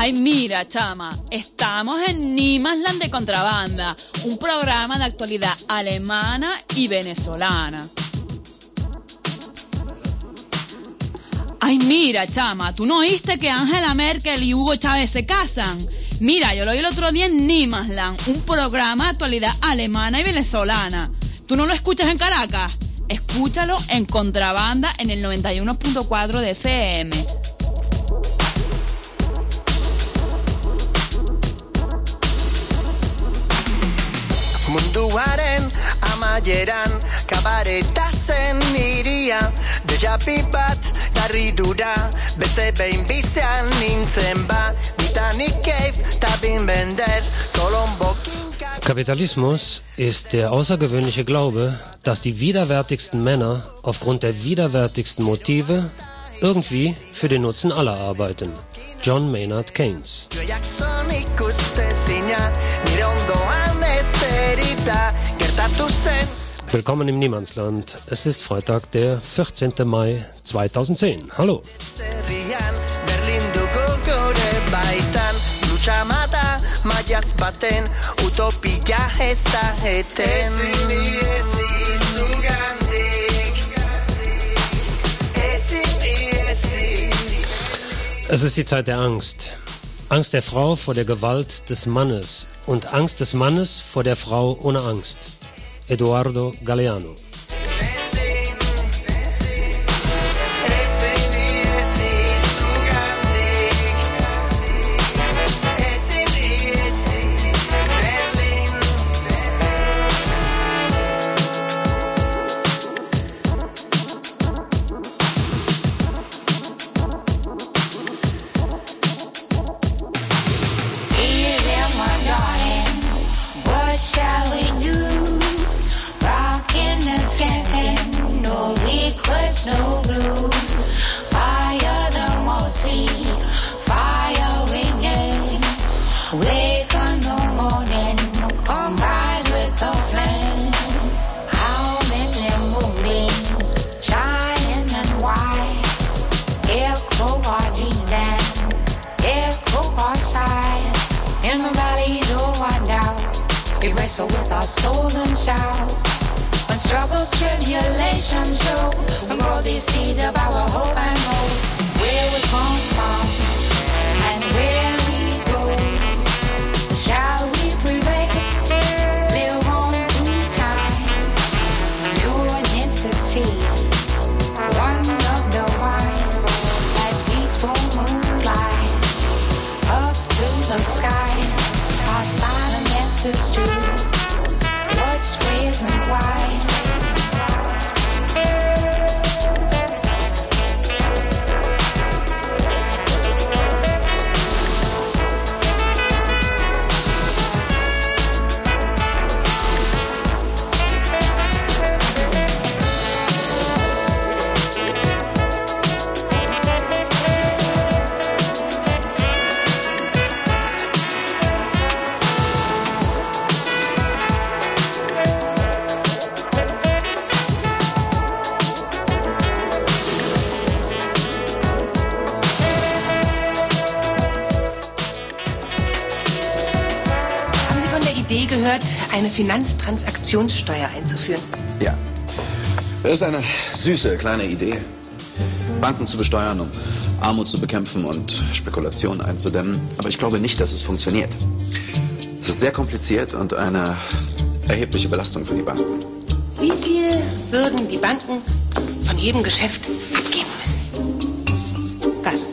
Ay, mira, chama, estamos en Nimasland de Contrabanda, un programa de actualidad alemana y venezolana. Ay, mira, chama, ¿tú no oíste que Angela Merkel y Hugo Chávez se casan? Mira, yo lo oí el otro día en Nimasland, un programa de actualidad alemana y venezolana. ¿Tú no lo escuchas en Caracas? Escúchalo en Contrabanda en el 91.4 de FM. Munduaren amaieran kabareta zen iria Dejapi bat garridura beste behin bizean nintzen ba Titanic Cave, Tabin Benders, Colombo Kapitalismus ist der außergewöhnliche Glaube, dass die widerwärtigsten Männer aufgrund der widerwärtigsten Motive irgendwie für den Nutzen aller arbeiten. John Maynard Keynes. Willkommen im Niemandsland. Es ist Freitag, der 14. Mai 2010. Hallo. Utopia Ezin iezi Es ist die Zeit der Angst. Angst der Frau vor der Gewalt des Mannes und Angst des Mannes vor der Frau ohne Angst. Eduardo Galeano. Wrestle with our souls and shout. When struggles, tribulations show, we grow these seeds of our hope and hope. Gehört, eine Finanztransaktionssteuer einzuführen? Ja. Das ist eine süße kleine Idee. Banken zu besteuern, um Armut zu bekämpfen und Spekulationen einzudämmen. Aber ich glaube nicht, dass es funktioniert. Es ist sehr kompliziert und eine erhebliche Belastung für die Banken. Wie viel würden die Banken von jedem Geschäft abgeben müssen? Was?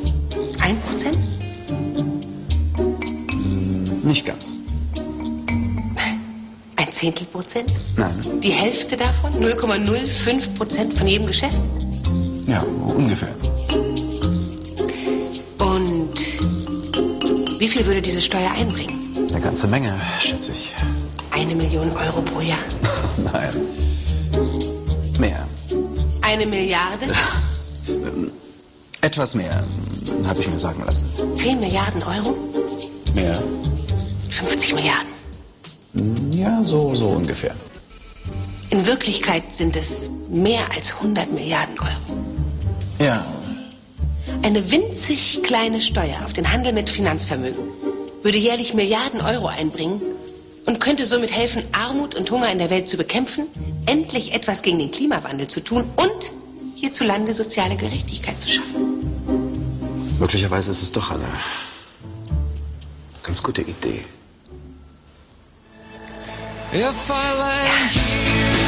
Ein Prozent? Nicht ganz. Zehntel Prozent? Nein. Die Hälfte davon? 0,05 Prozent von jedem Geschäft? Ja, ungefähr. Und wie viel würde diese Steuer einbringen? Eine ganze Menge, schätze ich. Eine Million Euro pro Jahr. Nein. Mehr. Eine Milliarde? Etwas mehr, habe ich mir sagen lassen. 10 Milliarden Euro? Mehr? 50 Milliarden. Ja, so, so ungefähr. In Wirklichkeit sind es mehr als 100 Milliarden Euro. Ja, Eine winzig kleine Steuer auf den Handel mit Finanzvermögen würde jährlich Milliarden Euro einbringen und könnte somit helfen, Armut und Hunger in der Welt zu bekämpfen, endlich etwas gegen den Klimawandel zu tun und hierzulande soziale Gerechtigkeit zu schaffen. möglicherweise ist es doch eine ganz gute Idee. If I lay here,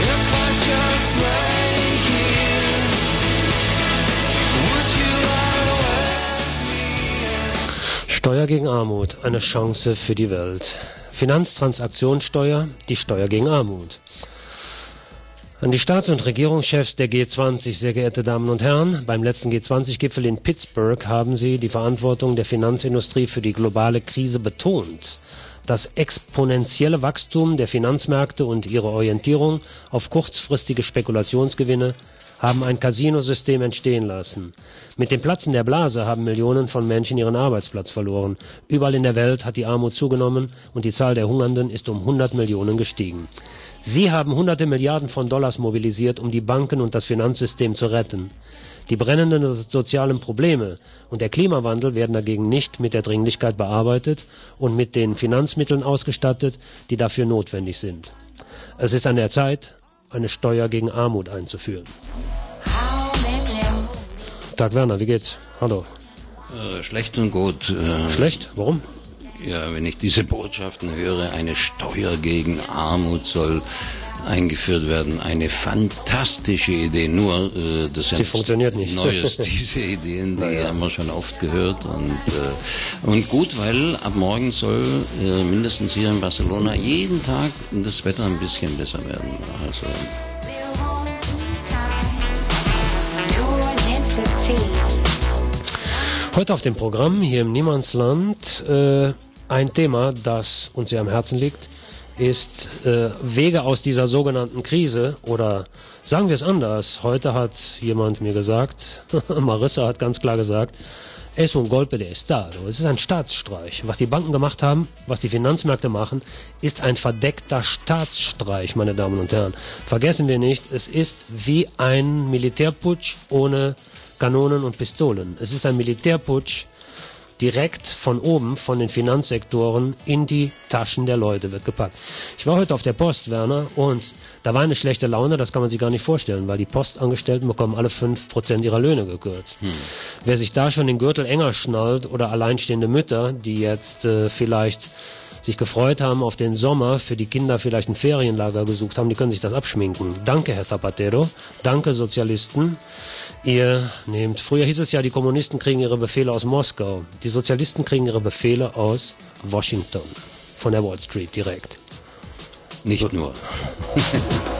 if I just lay here, would you lie awake? Steuer gegen Armut, eine Chance für die Welt. Finanztransaktionssteuer, die Steuer gegen Armut. An die Staats- und Regierungschefs der G20, sehr geehrte Damen und Herren, beim letzten G20-Gipfel in Pittsburgh haben Sie die Verantwortung der Finanzindustrie für die globale Krise betont. Das exponentielle Wachstum der Finanzmärkte und ihre Orientierung auf kurzfristige Spekulationsgewinne haben ein Casinosystem entstehen lassen. Mit dem Platzen der Blase haben Millionen von Menschen ihren Arbeitsplatz verloren. Überall in der Welt hat die Armut zugenommen und die Zahl der Hungernden ist um 100 Millionen gestiegen. Sie haben hunderte Milliarden von Dollars mobilisiert, um die Banken und das Finanzsystem zu retten. Die brennenden sozialen Probleme und der Klimawandel werden dagegen nicht mit der Dringlichkeit bearbeitet und mit den Finanzmitteln ausgestattet, die dafür notwendig sind. Es ist an der Zeit, eine Steuer gegen Armut einzuführen. Tag Werner, wie geht's? Hallo. Äh, schlecht und gut. Äh, Schlecht? Warum? Ja, wenn ich diese Botschaften höre, eine Steuer gegen Armut soll eingeführt werden. Eine fantastische Idee. Nur äh, das Sie funktioniert nicht. Neues. Diese Ideen, die haben wir schon oft gehört und äh, und gut, weil ab morgen soll äh, mindestens hier in Barcelona jeden Tag das Wetter ein bisschen besser werden. Also Heute auf dem Programm hier im Niemandsland äh, ein Thema, das uns sehr am Herzen liegt, ist äh, Wege aus dieser sogenannten Krise oder sagen wir es anders. Heute hat jemand mir gesagt, Marissa hat ganz klar gesagt, es un golpe de Estado. Es ist ein Staatsstreich. Was die Banken gemacht haben, was die Finanzmärkte machen, ist ein verdeckter Staatsstreich, meine Damen und Herren. Vergessen wir nicht, es ist wie ein Militärputsch ohne Kanonen und Pistolen. Es ist ein Militärputsch direkt von oben, von den Finanzsektoren in die Taschen der Leute wird gepackt. Ich war heute auf der Post, Werner, und da war eine schlechte Laune, das kann man sich gar nicht vorstellen, weil die Postangestellten bekommen alle 5% ihrer Löhne gekürzt. Wer sich da schon den Gürtel enger schnallt oder alleinstehende Mütter, die jetzt äh, vielleicht sich gefreut haben auf den Sommer, für die Kinder vielleicht ein Ferienlager gesucht haben, die können sich das abschminken. Danke, Herr Zapatero. Danke, Sozialisten. Ihr nehmt, früher hieß es ja, die Kommunisten kriegen ihre Befehle aus Moskau. Die Sozialisten kriegen ihre Befehle aus Washington. Von der Wall Street direkt. nicht nur.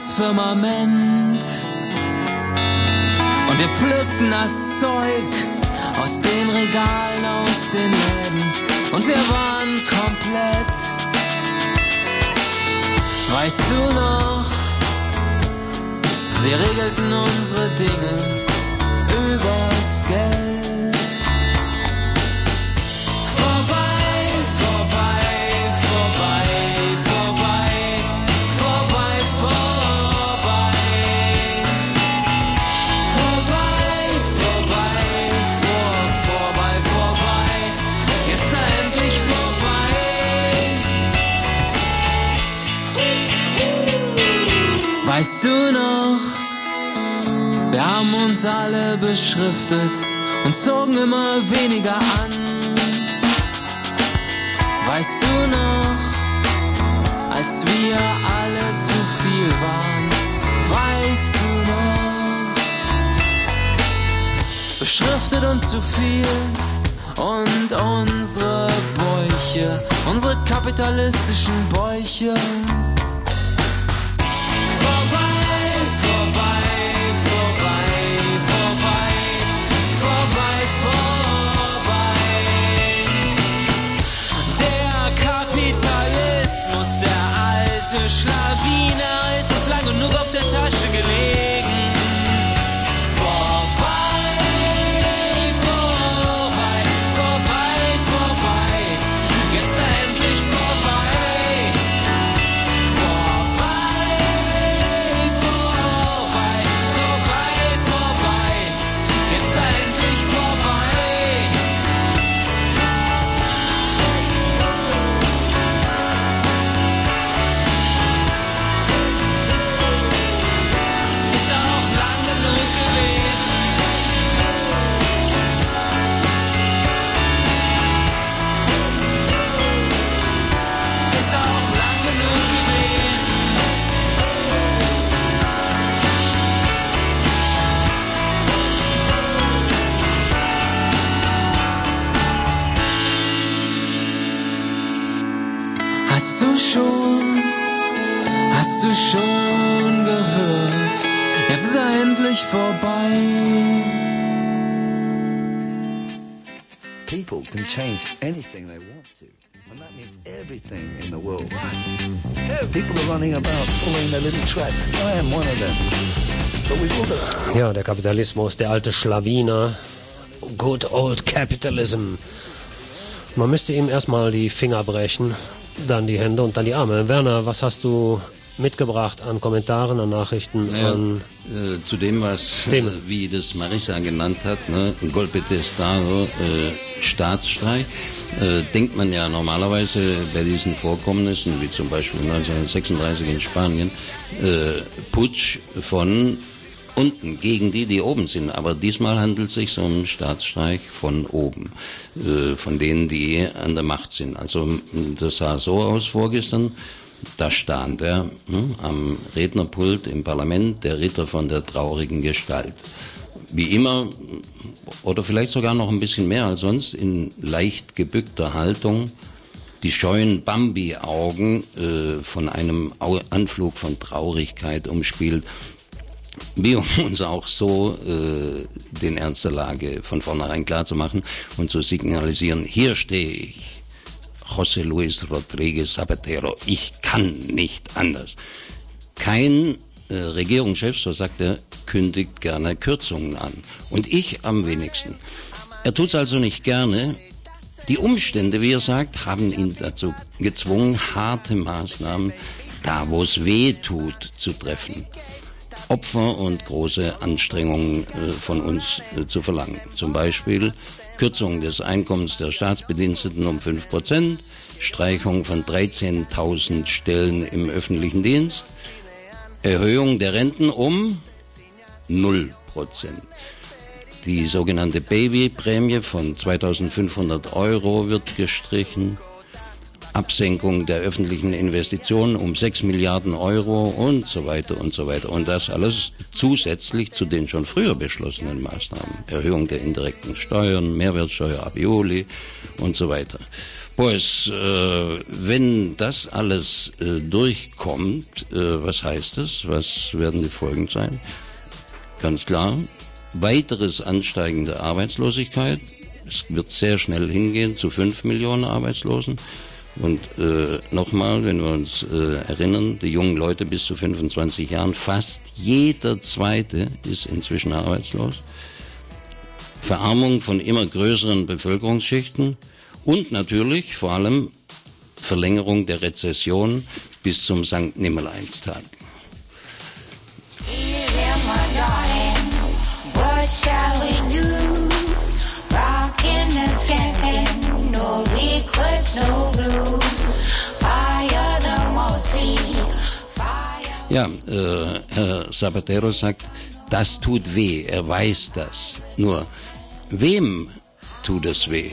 das Firmament und Wir pflückten das Zeug aus den Regalen, aus den Läden und wir waren komplett. Weißt du noch, wir regelten unsere Dinge übers Geld. Uns alle beschriftet und zogen immer weniger an. Weißt du noch, als wir alle zu viel waren? Weißt du noch? Beschriftet und zu viel und unsere Bäuche, unsere kapitalistischen Bäuche. Schlawiner, ist uns lang genug auf der Tasche gelegen. Anything they want to. And that means everything in the world. People are running about following their little tracks. I am one of them. But we've all got to Ja, der Kapitalismus, der alte Schlawiner. Good old capitalism. Man müsste ihm erstmal die Finger brechen, dann die Hände und dann die Arme. Werner, was hast du mitgebracht an Kommentaren, an Nachrichten, Ja, an äh, zu dem, was, äh, Themen. wie das Marissa genannt hat, ne, Golpe de Estado, äh, Staatsstreich, äh, denkt man ja normalerweise bei diesen Vorkommnissen, wie zum Beispiel 1936 in Spanien, äh, Putsch von unten gegen die, die oben sind. Aber diesmal handelt es sich um Staatsstreich von oben, äh, von denen, die an der Macht sind. Also das sah so aus vorgestern. Da stand er hm, am Rednerpult im Parlament, der Ritter von der traurigen Gestalt. Wie immer, oder vielleicht sogar noch ein bisschen mehr als sonst, in leicht gebückter Haltung, die scheuen Bambi-Augen äh, von einem Au Anflug von Traurigkeit umspielt, wie um uns auch so äh, den Ernst der Lage von vornherein klar zu machen und zu signalisieren, hier stehe ich, José Luis Rodríguez Zapatero, ich kann nicht anders. Kein äh, Regierungschef, so sagt er, kündigt gerne Kürzungen an. Und ich am wenigsten. Er tut's also nicht gerne. Die Umstände, wie er sagt, haben ihn dazu gezwungen, harte Maßnahmen, da wo es weh tut, zu treffen. Opfer und große Anstrengungen äh, von uns äh, zu verlangen. Zum Beispiel Kürzung des Einkommens der Staatsbediensteten um 5 Prozent, Streichung von 13.000 Stellen im öffentlichen Dienst, Erhöhung der Renten um 0 Prozent. Die sogenannte Babyprämie von 2500 Euro wird gestrichen. Absenkung der öffentlichen Investitionen um 6 Milliarden Euro und so weiter und so weiter. Und das alles zusätzlich zu den schon früher beschlossenen Maßnahmen. Erhöhung der indirekten Steuern, Mehrwertsteuer ab Juli und so weiter. Pues, äh, wenn das alles äh, durchkommt, äh, was heißt das? Was werden die Folgen sein? Ganz klar, weiteres Ansteigen der Arbeitslosigkeit. Es wird sehr schnell hingehen zu 5 Millionen Arbeitslosen. Und äh, nochmal, wenn wir uns äh, erinnern, die jungen Leute bis zu 25 Jahren, fast jeder zweite ist inzwischen arbeitslos. Verarmung von immer größeren Bevölkerungsschichten und natürlich vor allem Verlängerung der Rezession bis zum St. Nimmerleinstag. Ja, äh, Herr Zapatero sagt, das tut weh, er weiß das. Nur, wem tut es weh?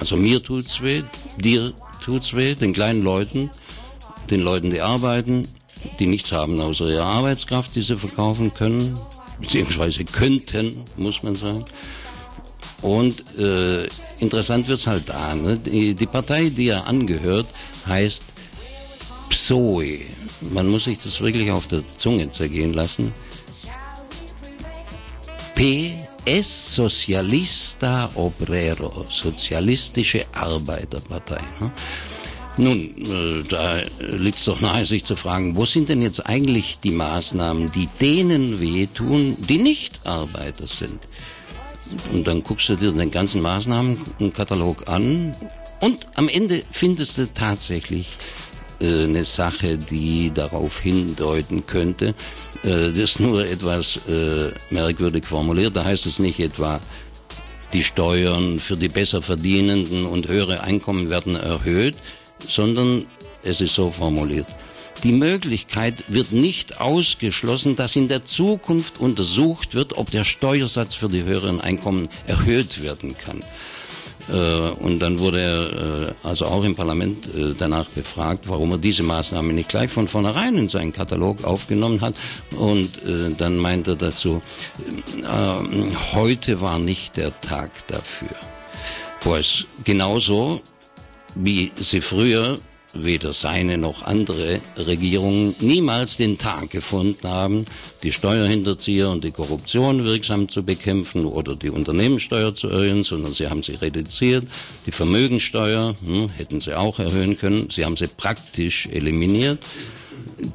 Also mir tut's weh, dir tut's weh, den kleinen Leuten, den Leuten, die arbeiten, die nichts haben außer ihrer Arbeitskraft, die sie verkaufen können, beziehungsweise könnten, muss man sagen. Und äh, interessant wird's halt da. Ne? Die, die Partei, die er angehört, heißt PSOE. Man muss sich das wirklich auf der Zunge zergehen lassen. PS Socialista Obrero, Sozialistische Arbeiterpartei. Nun, äh, da liegt es doch nahe, sich zu fragen, wo sind denn jetzt eigentlich die Maßnahmen, die denen wehtun, die nicht Arbeiter sind? Und dann guckst du dir den ganzen Maßnahmenkatalog an und am Ende findest du tatsächlich äh, eine Sache, die darauf hindeuten könnte. Äh, das ist nur etwas äh, merkwürdig formuliert. Da heißt es nicht etwa, die Steuern für die besser verdienenden und höhere Einkommen werden erhöht, sondern es ist so formuliert. Die Möglichkeit wird nicht ausgeschlossen, dass in der Zukunft untersucht wird, ob der Steuersatz für die höheren Einkommen erhöht werden kann. Äh, Und dann wurde er äh, also auch im Parlament äh, danach befragt, warum er diese Maßnahme nicht gleich von vornherein in seinen Katalog aufgenommen hat. Und dann meinte er dazu, heute war nicht der Tag dafür. Pues genauso wie sie früher weder seine noch andere Regierungen niemals den Tag gefunden haben, die Steuerhinterzieher und die Korruption wirksam zu bekämpfen oder die Unternehmenssteuer zu erhöhen, sondern sie haben sie reduziert. Die Vermögensteuer hm, hätten sie auch erhöhen können. Sie haben sie praktisch eliminiert.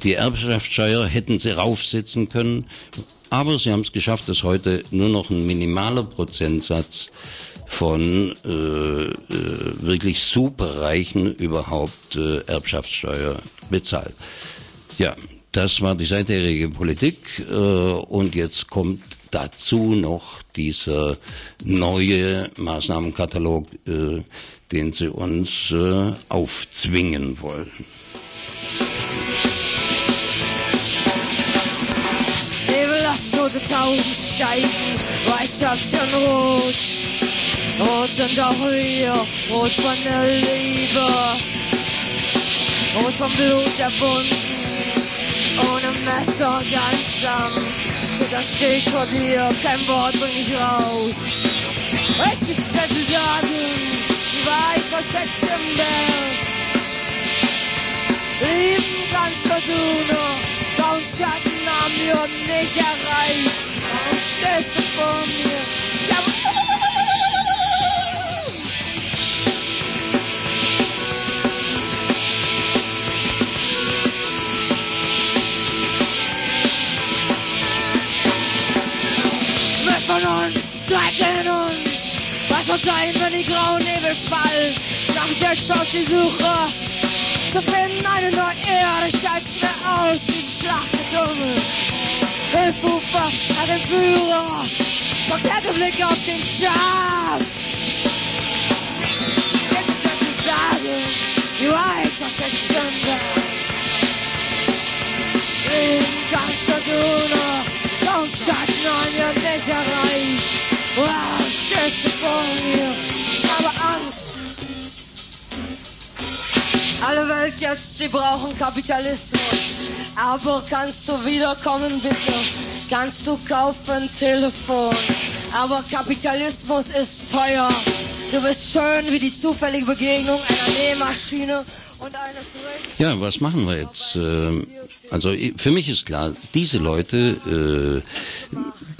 Die Erbschaftssteuer hätten sie raufsetzen können. Aber sie haben es geschafft, dass heute nur noch ein minimaler Prozentsatz von äh, äh, wirklich Superreichen überhaupt äh, Erbschaftssteuer bezahlt. Ja, das war die seitherige Politik äh, und jetzt kommt dazu noch dieser neue Maßnahmenkatalog, äh, den sie uns äh, aufzwingen wollen. Nebel, lass rote Tauben steigen, weiß schon rot. Rot sind auch wir, rot von der Liebe, rot vom Blut der Wunden, ohne Messer ganz sanft. Das steht vor dir, kein Wort bring ich raus. Es gibt Zettel die Wahrheit versteckt im Berg. Lieben kannst du nur, kaum Schatten haben wir nicht erreicht. Stehst du vor mir? Ja, uns? Was wird sein, wenn die grauen Nebel fallen? Nach jetzt auf die Suche zu finden eine neue Erde, steigt mir aus wie ein Schlachtgetümmel. Hilfufer an den Führer, verkehrte Blick auf den Chart. Jetzt wird zu sagen, die Wahrheit versteckt im Berg. Leben kannst du noch, kaum Schatten an dir nicht. Wow, du vor mir, ich habe Angst. Alle Welt jetzt, sie brauchen Kapitalismus. Aber kannst du wiederkommen, bitte? Kannst du kaufen Telefon? Aber Kapitalismus ist teuer. Du bist schön wie die zufällige Begegnung einer Nähmaschine und eines Ja, was machen wir jetzt? Ähm, Also für mich ist klar, diese Leute, äh,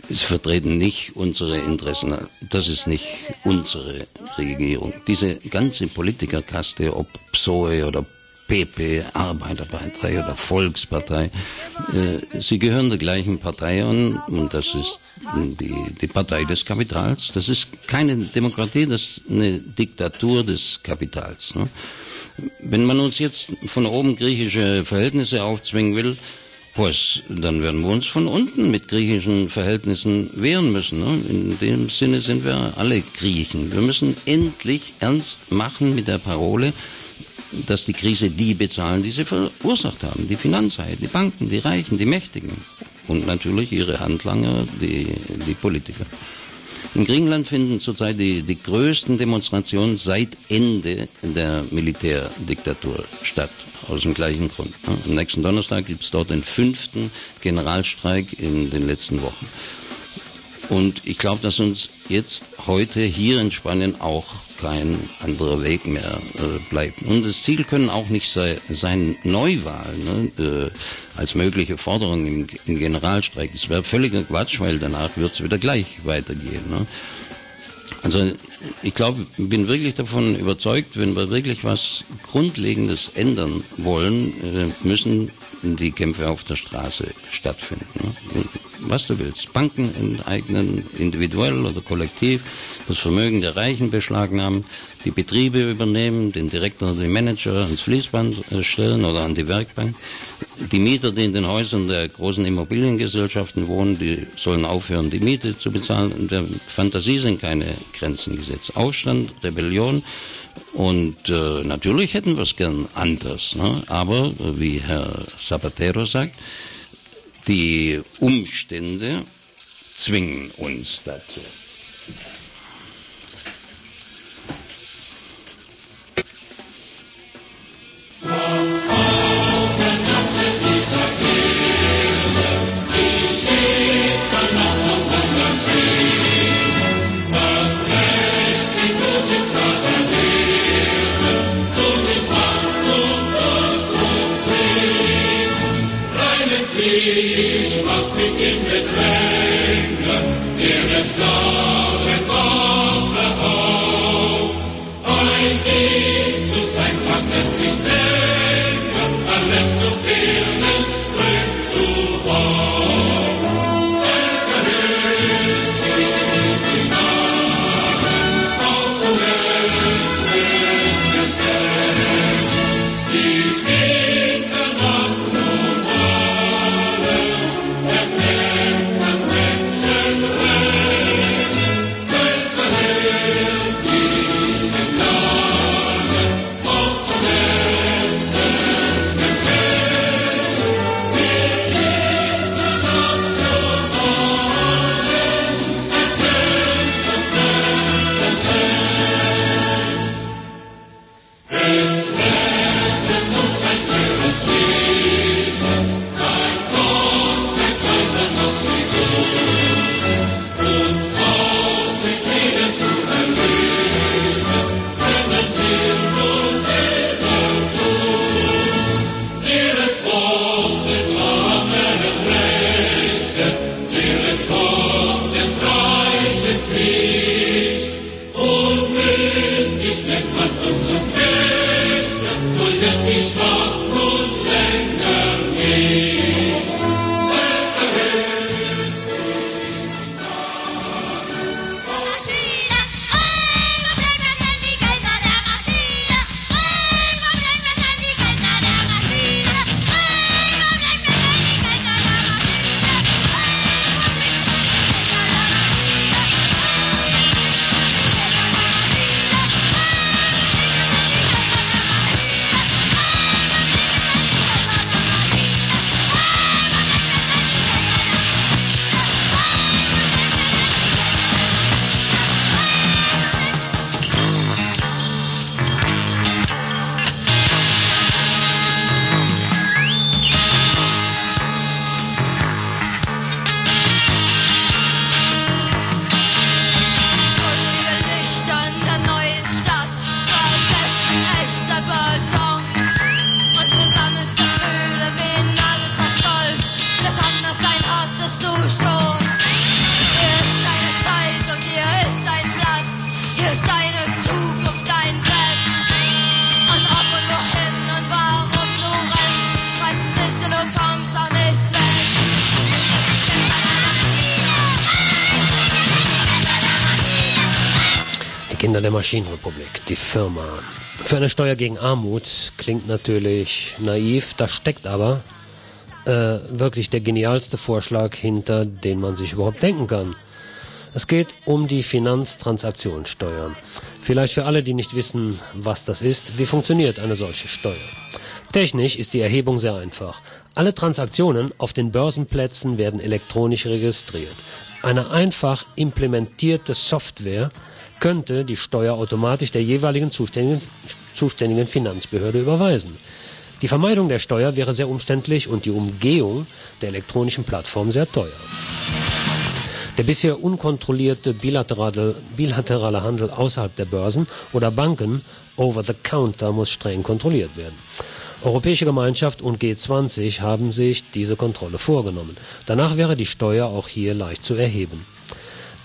Sie vertreten nicht unsere Interessen. Das ist nicht unsere Regierung. Diese ganze Politikerkaste, ob PSOE oder PP, Arbeiterpartei oder Volkspartei, äh, sie gehören der gleichen Partei an und das ist die, die Partei des Kapitals. Das ist keine Demokratie, das ist eine Diktatur des Kapitals. Ne? Wenn man uns jetzt von oben griechische Verhältnisse aufzwingen will, pues, dann werden wir uns von unten mit griechischen Verhältnissen wehren müssen. Ne? In dem Sinne sind wir alle Griechen. Wir müssen endlich ernst machen mit der Parole, dass die Krise die bezahlen, die sie verursacht haben. Die Finanzhaie, die Banken, die Reichen, die Mächtigen. Und natürlich ihre Handlanger, die, die Politiker. In Griechenland finden zurzeit die, die größten Demonstrationen seit Ende der Militärdiktatur statt. Aus dem gleichen Grund. Am nächsten Donnerstag gibt es dort den fünften Generalstreik in den letzten Wochen. Und ich glaube, dass uns jetzt heute hier in Spanien auch kein anderer Weg mehr äh, bleibt. Und das Ziel können auch nicht sei, sein Neuwahlen ne, äh, als mögliche Forderung im, im Generalstreik. Das wäre völliger Quatsch, weil danach wird es wieder gleich weitergehen. Ne? Also ich glaube, bin wirklich davon überzeugt, wenn wir wirklich was Grundlegendes ändern wollen, äh, müssen die Kämpfe auf der Straße stattfinden. Ne? Was du willst. Banken enteignen, individuell oder kollektiv, das Vermögen der Reichen beschlagnahmen, die Betriebe übernehmen, den Direktor oder den Manager ans Fließband äh, stellen oder an die Werkbank. Die Mieter, die in den Häusern der großen Immobiliengesellschaften wohnen, die sollen aufhören, die Miete zu bezahlen. Und der Fantasie sind keine Grenzen gesetzt. Aufstand, Rebellion. Und äh, natürlich hätten wir es gern anders. Ne? Aber, wie Herr Zapatero sagt, die Umstände zwingen uns dazu. Maschinenrepublik, die Firma. Für eine Steuer gegen Armut klingt natürlich naiv, da steckt aber äh, wirklich der genialste Vorschlag hinter, den man sich überhaupt denken kann. Es geht um die Finanztransaktionssteuer. Vielleicht für alle, die nicht wissen, was das ist, wie funktioniert eine solche Steuer? Technisch ist die Erhebung sehr einfach. Alle Transaktionen auf den Börsenplätzen werden elektronisch registriert. Eine einfach implementierte Software könnte die Steuer automatisch der jeweiligen zuständigen, zuständigen Finanzbehörde überweisen. Die Vermeidung der Steuer wäre sehr umständlich und die Umgehung der elektronischen Plattform sehr teuer. Der bisher unkontrollierte bilaterale, bilaterale Handel außerhalb der Börsen oder Banken over the counter muss streng kontrolliert werden. Europäische Gemeinschaft und G20 haben sich diese Kontrolle vorgenommen. Danach wäre die Steuer auch hier leicht zu erheben.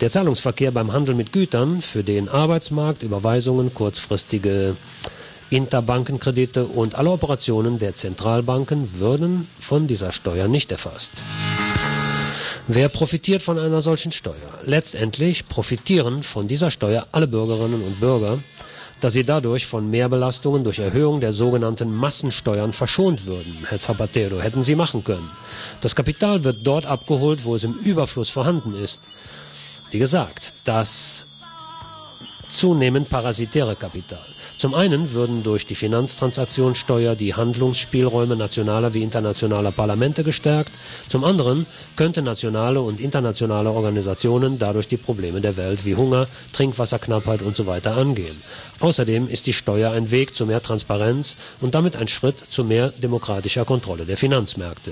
Der Zahlungsverkehr beim Handel mit Gütern, für den Arbeitsmarkt, Überweisungen, kurzfristige Interbankenkredite und alle Operationen der Zentralbanken würden von dieser Steuer nicht erfasst. Wer profitiert von einer solchen Steuer? Letztendlich profitieren von dieser Steuer alle Bürgerinnen und Bürger, da sie dadurch von Mehrbelastungen durch Erhöhung der sogenannten Massensteuern verschont würden. Herr Zapatero, hätten Sie machen können. Das Kapital wird dort abgeholt, wo es im Überfluss vorhanden ist. Wie gesagt, das zunehmend parasitäre Kapital. Zum einen würden durch die Finanztransaktionssteuer die Handlungsspielräume nationaler wie internationaler Parlamente gestärkt. Zum anderen könnten nationale und internationale Organisationen dadurch die Probleme der Welt wie Hunger, Trinkwasserknappheit und so angehen. Außerdem ist die Steuer ein Weg zu mehr Transparenz und damit ein Schritt zu mehr demokratischer Kontrolle der Finanzmärkte.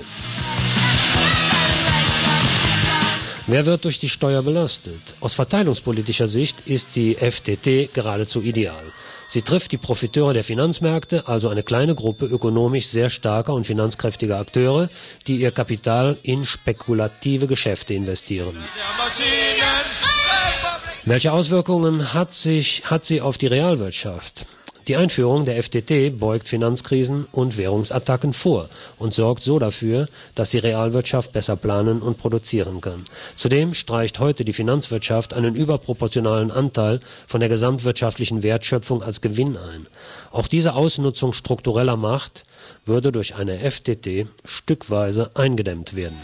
Wer wird durch die Steuer belastet? Aus verteilungspolitischer Sicht ist die FTT geradezu ideal. Sie trifft die Profiteure der Finanzmärkte, also eine kleine Gruppe ökonomisch sehr starker und finanzkräftiger Akteure, die ihr Kapital in spekulative Geschäfte investieren. Welche Auswirkungen hat, sich, hat sie auf die Realwirtschaft? Die Einführung der FTT beugt Finanzkrisen und Währungsattacken vor und sorgt so dafür, dass die Realwirtschaft besser planen und produzieren kann. Zudem streicht heute die Finanzwirtschaft einen überproportionalen Anteil von der gesamtwirtschaftlichen Wertschöpfung als Gewinn ein. Auch diese Ausnutzung struktureller Macht würde durch eine FTT stückweise eingedämmt werden.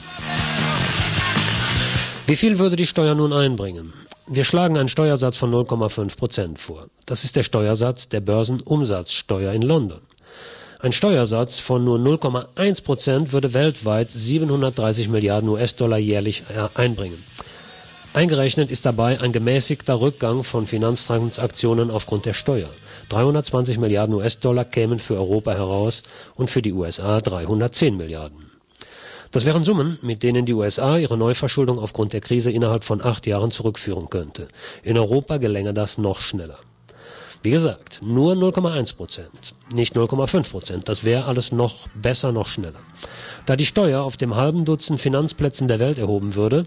Wie viel würde die Steuer nun einbringen? Wir schlagen einen Steuersatz von 0,5 Prozent vor. Das ist der Steuersatz der Börsenumsatzsteuer in London. Ein Steuersatz von nur 0,1 Prozent würde weltweit 730 Milliarden US-Dollar jährlich äh, einbringen. Eingerechnet ist dabei ein gemäßigter Rückgang von Finanztransaktionen aufgrund der Steuer. 320 Milliarden US-Dollar kämen für Europa heraus und für die USA 310 Milliarden. Das wären Summen, mit denen die USA ihre Neuverschuldung aufgrund der Krise innerhalb von acht Jahren zurückführen könnte. In Europa gelänge das noch schneller. Wie gesagt, nur 0,1 Prozent, nicht 0,5 Prozent. Das wäre alles noch besser, noch schneller. Da die Steuer auf dem halben Dutzend Finanzplätzen der Welt erhoben würde,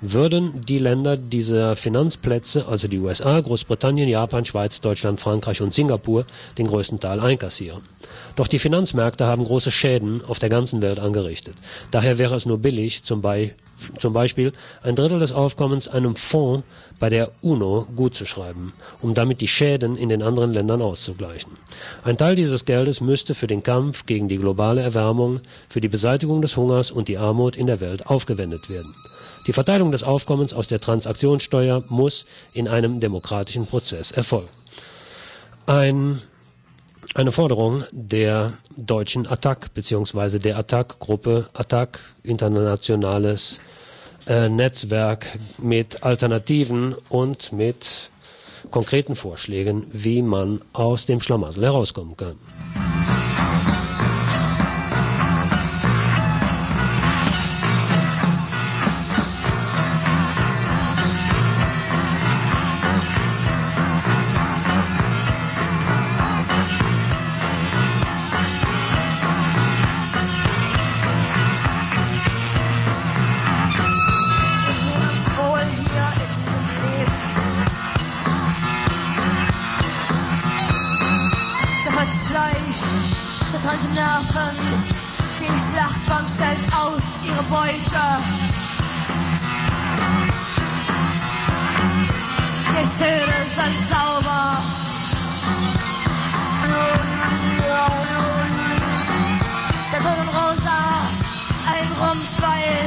würden die Länder dieser Finanzplätze, also die USA, Großbritannien, Japan, Schweiz, Deutschland, Frankreich und Singapur, den größten Teil einkassieren. Doch die Finanzmärkte haben große Schäden auf der ganzen Welt angerichtet. Daher wäre es nur billig, zum, Be zum Beispiel ein Drittel des Aufkommens einem Fonds bei der UNO gutzuschreiben, um damit die Schäden in den anderen Ländern auszugleichen. Ein Teil dieses Geldes müsste für den Kampf gegen die globale Erwärmung, für die Beseitigung des Hungers und die Armut in der Welt aufgewendet werden. Die Verteilung des Aufkommens aus der Transaktionssteuer muss in einem demokratischen Prozess erfolgen. Ein eine Forderung der deutschen Attac bzw. der Attac-Gruppe Attac internationales äh, Netzwerk mit Alternativen und mit konkreten Vorschlägen, wie man aus dem Schlamassel herauskommen kann. Nerven. Die Schlachtbank stellt aus ihre Beute. Die Schilde sind sauber. Der Tod in Rosa, ein Rumpfwald.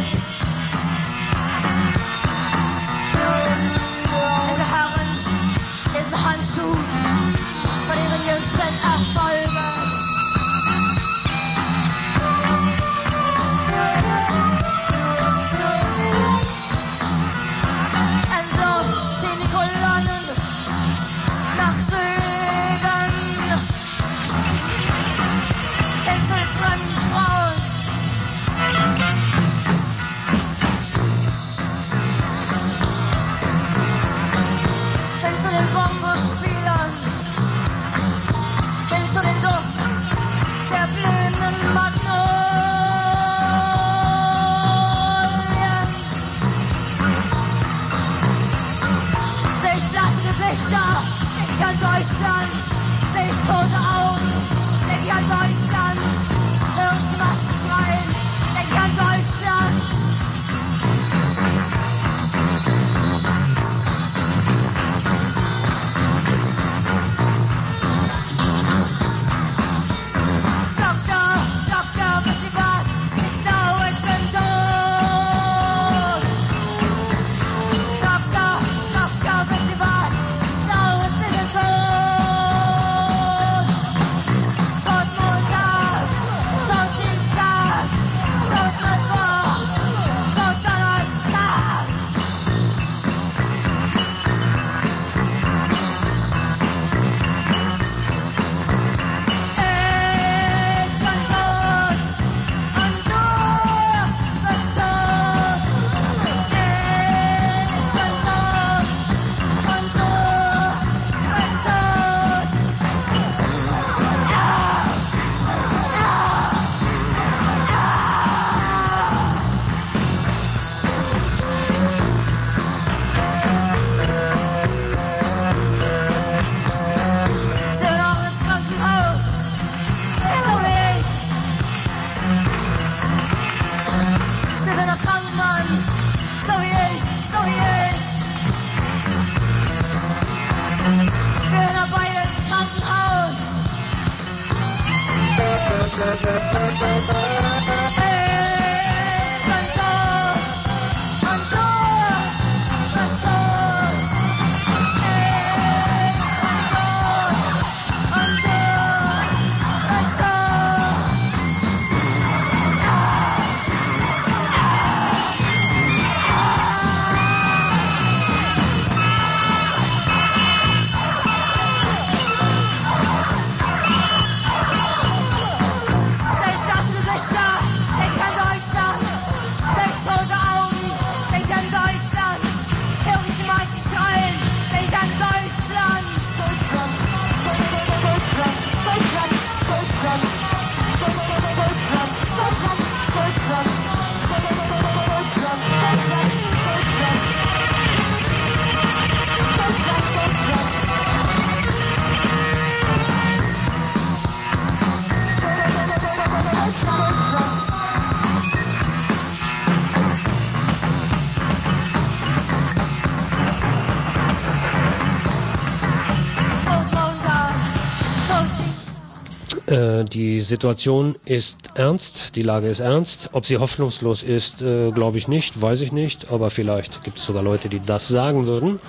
Die Situation ist ernst, die Lage ist ernst. Ob sie hoffnungslos ist, äh, glaube ich nicht, weiß ich nicht. Aber vielleicht gibt es sogar Leute, die das sagen würden.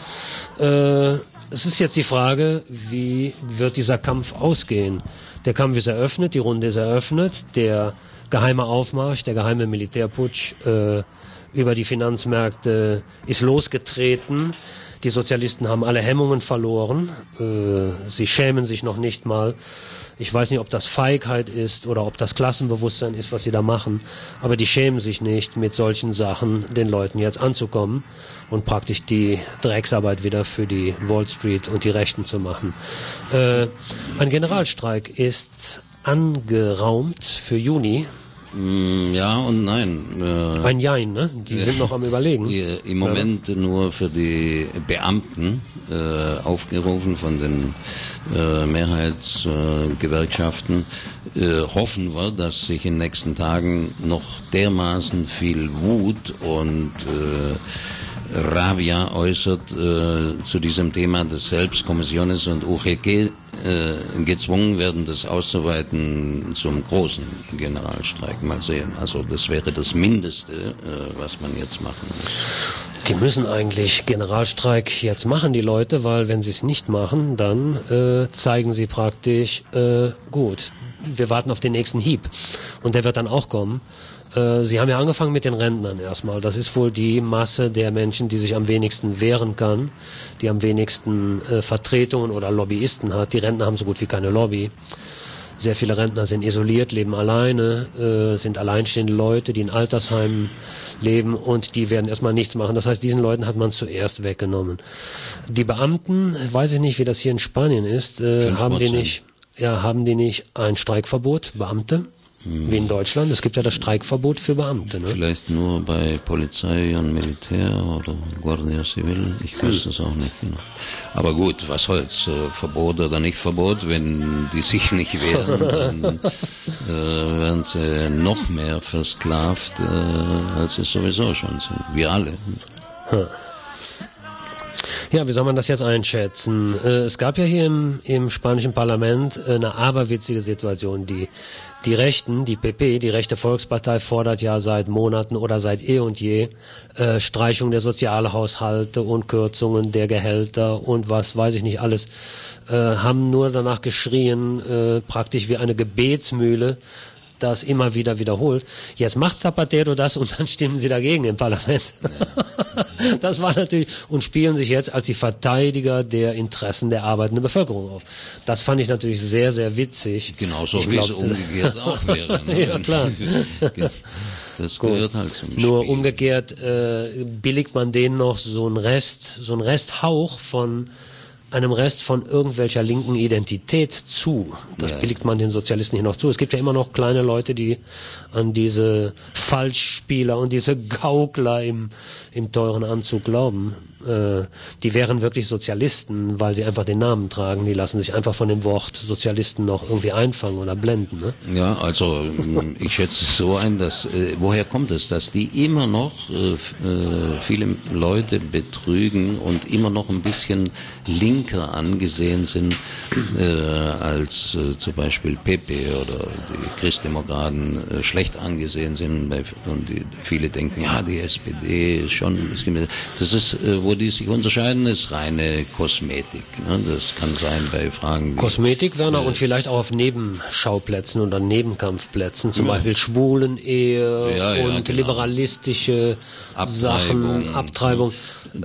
Äh, es ist jetzt die Frage, wie wird dieser Kampf ausgehen? Der Kampf ist eröffnet, die Runde ist eröffnet, der geheime Aufmarsch, der geheime Militärputsch äh, über die Finanzmärkte ist losgetreten. Die Sozialisten haben alle Hemmungen verloren. Äh, sie schämen sich noch nicht mal. Ich weiß nicht, ob das Feigheit ist oder ob das Klassenbewusstsein ist, was sie da machen. Aber die schämen sich nicht, mit solchen Sachen den Leuten jetzt anzukommen und praktisch die Drecksarbeit wieder für die Wall Street und die Rechten zu machen. Äh, ein Generalstreik ist angeraumt für Juni. Mm, Ja und nein. Äh, Ein Jein, ne? Die sind noch am Überlegen. Im Moment nur für die Beamten äh, aufgerufen von den äh, Mehrheitsgewerkschaften. Gewerkschaften. äh, hoffen wir, dass sich in den nächsten Tagen noch dermaßen viel Wut und äh, Rabia äußert äh, zu diesem Thema des Selbstkommissiones und UGG äh, gezwungen werden, das auszuweiten zum großen Generalstreik. Mal sehen. Also das wäre das Mindeste, äh, was man jetzt machen muss. Die müssen eigentlich Generalstreik jetzt machen, die Leute, weil wenn sie es nicht machen, dann äh, zeigen sie praktisch, äh, gut, wir warten auf den nächsten Hieb. Und der wird dann auch kommen. Äh, Sie haben ja angefangen mit den Rentnern erstmal. Das ist wohl die Masse der Menschen, die sich am wenigsten wehren kann, die am wenigsten äh, Vertretungen oder Lobbyisten hat. Die Rentner haben so gut wie keine Lobby. Sehr viele Rentner sind isoliert, leben alleine, äh, sind alleinstehende Leute, die in Altersheimen leben und die werden erstmal nichts machen. Das heißt, diesen Leuten hat man zuerst weggenommen. Die Beamten, weiß ich nicht, wie das hier in Spanien ist, äh, haben die 5%. nicht, ja, haben die nicht ein Streikverbot, Beamte, wie in Deutschland? Es gibt ja das Streikverbot für Beamte. Ne? Vielleicht nur bei Polizei und Militär oder Guardia Civil, ich weiß es auch nicht genau. Aber gut, was soll's, äh, Verbot oder nicht Verbot, wenn die sich nicht wehren, dann äh, werden sie noch mehr versklavt, äh, als sie sowieso schon sind. Wir alle. Ja, wie soll man das jetzt einschätzen? Äh, es gab ja hier im, im spanischen Parlament eine aberwitzige Situation. Die, die Rechten, die PP, die Rechte Volkspartei, fordert ja seit Monaten oder seit eh und je äh, Streichung der Sozialhaushalte und Kürzungen der Gehälter und was weiß ich nicht alles. Äh, haben nur danach geschrien, äh, praktisch wie eine Gebetsmühle, das immer wieder wiederholt. Jetzt macht Zapatero das und dann stimmen sie dagegen im Parlament. das war natürlich und spielen sich jetzt als die Verteidiger der Interessen der arbeitenden Bevölkerung auf. Das fand ich natürlich sehr, sehr witzig. Genauso Ich wie es umgekehrt auch wäre. Ne? ja, klar. Das gehört halt zum Nur Spiel. umgekehrt äh, billigt man denen noch so einen Rest, so einen Resthauch von einem Rest von irgendwelcher linken Identität zu. Das Ja. billigt man den Sozialisten hier noch zu. Es gibt ja immer noch kleine Leute, die an diese Falschspieler und diese Gaukler im, im teuren Anzug glauben. Äh, die wären wirklich Sozialisten, weil sie einfach den Namen tragen. Die lassen sich einfach von dem Wort Sozialisten noch irgendwie einfangen oder blenden. Ne? Ja, also ähm, ich schätze es so ein, dass äh, woher kommt es, dass die immer noch äh, äh, viele Leute betrügen und immer noch ein bisschen linker angesehen sind äh, als äh, zum Beispiel Pepe oder die Christdemokraten äh, schlecht angesehen sind und die, viele denken, ja die SPD ist schon ein bisschen, das ist, äh, wo die sich unterscheiden, ist reine Kosmetik. Ne? Das kann sein bei Fragen wie Kosmetik, Werner, und vielleicht auch auf Nebenschauplätzen oder Nebenkampfplätzen, zum Ja. Beispiel Schwulenehe Ja, ja, und genau. liberalistische Abtreibung Sachen, Abtreibung.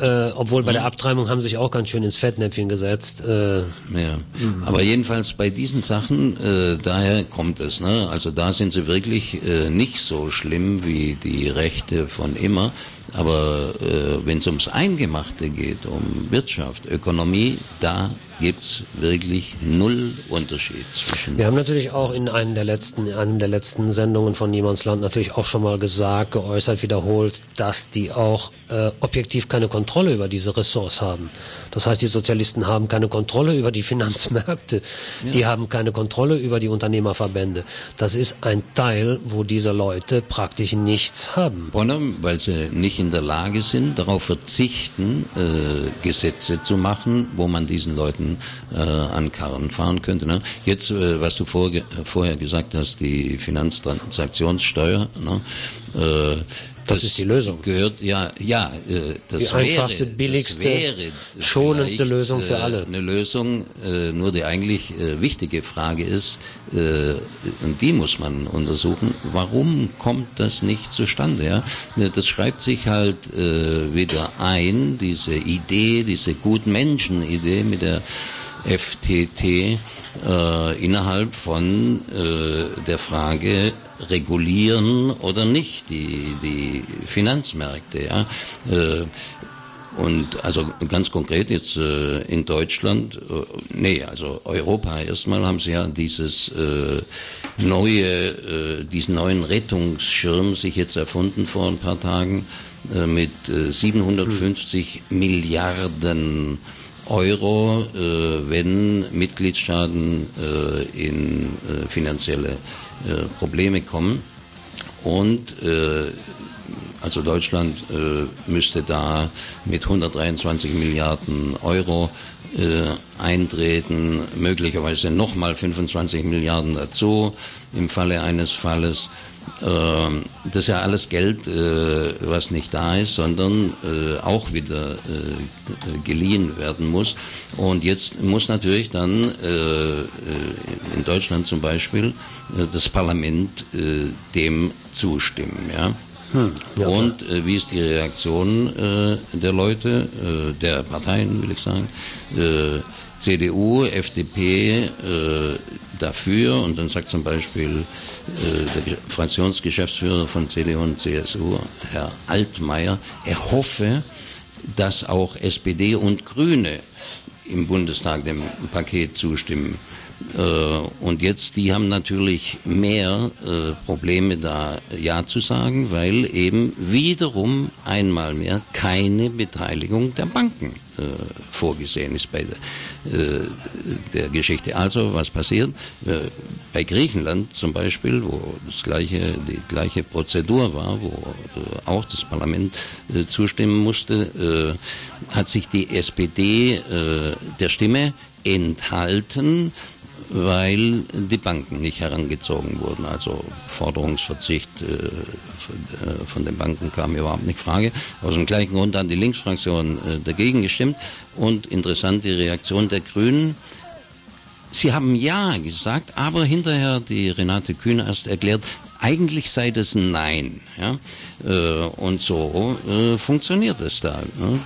Äh, obwohl bei der Abtreibung haben sie sich auch ganz schön ins Fettnäpfchen gesetzt. Äh, Ja, aber jedenfalls bei diesen Sachen, äh, daher kommt es. Ne? Also da sind sie wirklich äh, nicht so schlimm wie die Rechte von immer. Aber äh, wenn es ums Eingemachte geht, um Wirtschaft, Ökonomie, da gibt's wirklich null Unterschied zwischen. Wir haben natürlich auch in einer der letzten, in einer der letzten Sendungen von Niemandsland natürlich auch schon mal gesagt, geäußert, wiederholt, dass die auch äh, objektiv keine Kontrolle über diese Ressorts haben. Das heißt, die Sozialisten haben keine Kontrolle über die Finanzmärkte, die haben keine Kontrolle über die Unternehmerverbände. Das ist ein Teil, wo diese Leute praktisch nichts haben. Bonner, weil sie nicht in der Lage sind, darauf verzichten, äh, Gesetze zu machen, wo man diesen Leuten äh, an Karren fahren könnte. Ne? Jetzt, äh, was du vorge vorher gesagt hast, die Finanztransaktionssteuer, ne? Äh, Das ist die Lösung. Gehört, ja, ja, äh, das Die einfachste, wäre, billigste, das wäre schonendste Lösung für äh, alle. Eine Lösung, äh, nur die eigentlich äh, wichtige Frage ist, äh, und die muss man untersuchen, warum kommt das nicht zustande? Ja? Das schreibt sich halt äh, wieder ein, diese Idee, diese Gutmenschen-Idee mit der FTT äh, innerhalb von äh, der Frage regulieren oder nicht die, die Finanzmärkte. Ja? Äh, und also ganz konkret jetzt äh, in Deutschland, äh, nee, also Europa erstmal haben sie ja dieses äh, neue, äh, diesen neuen Rettungsschirm sich jetzt erfunden vor ein paar Tagen äh, mit äh, 750 Milliarden Euro, äh, wenn Mitgliedstaaten äh, in äh, finanzielle Probleme kommen. Und also Deutschland müsste da mit 123 Milliarden Euro eintreten, möglicherweise nochmal 25 Milliarden dazu im Falle eines Falles. Ähm, das ist ja alles Geld, äh, was nicht da ist, sondern äh, auch wieder äh, geliehen werden muss. Und jetzt muss natürlich dann in Deutschland zum Beispiel das Parlament dem zustimmen. Ja? Hm, ja, Und äh, wie ist die Reaktion äh, der Leute, äh, der Parteien, will ich sagen? CDU, FDP äh, dafür und dann sagt zum Beispiel äh, der Ge- Fraktionsgeschäftsführer von CDU und CSU, Herr Altmaier, er hoffe, dass auch SPD und Grüne im Bundestag dem Paket zustimmen. Äh, und jetzt, die haben natürlich mehr äh, Probleme da Ja zu sagen, weil eben wiederum einmal mehr keine Beteiligung der Banken äh, vorgesehen ist bei der, Geschichte. Also was passiert? Bei Griechenland zum Beispiel, wo das gleiche, die gleiche Prozedur war, wo auch das Parlament zustimmen musste, hat sich die SPD der Stimme enthalten, weil die Banken nicht herangezogen wurden. Also Forderungsverzicht äh, von, äh, den Banken kam überhaupt nicht in Frage. Aus dem gleichen Grund hat die Linksfraktion äh, dagegen gestimmt. Und interessant die Reaktion der Grünen. Sie haben Ja gesagt, aber hinterher die Renate Kühn erst erklärt, eigentlich sei das ein Nein. Ja? Äh, und so äh, funktioniert es da. Ne?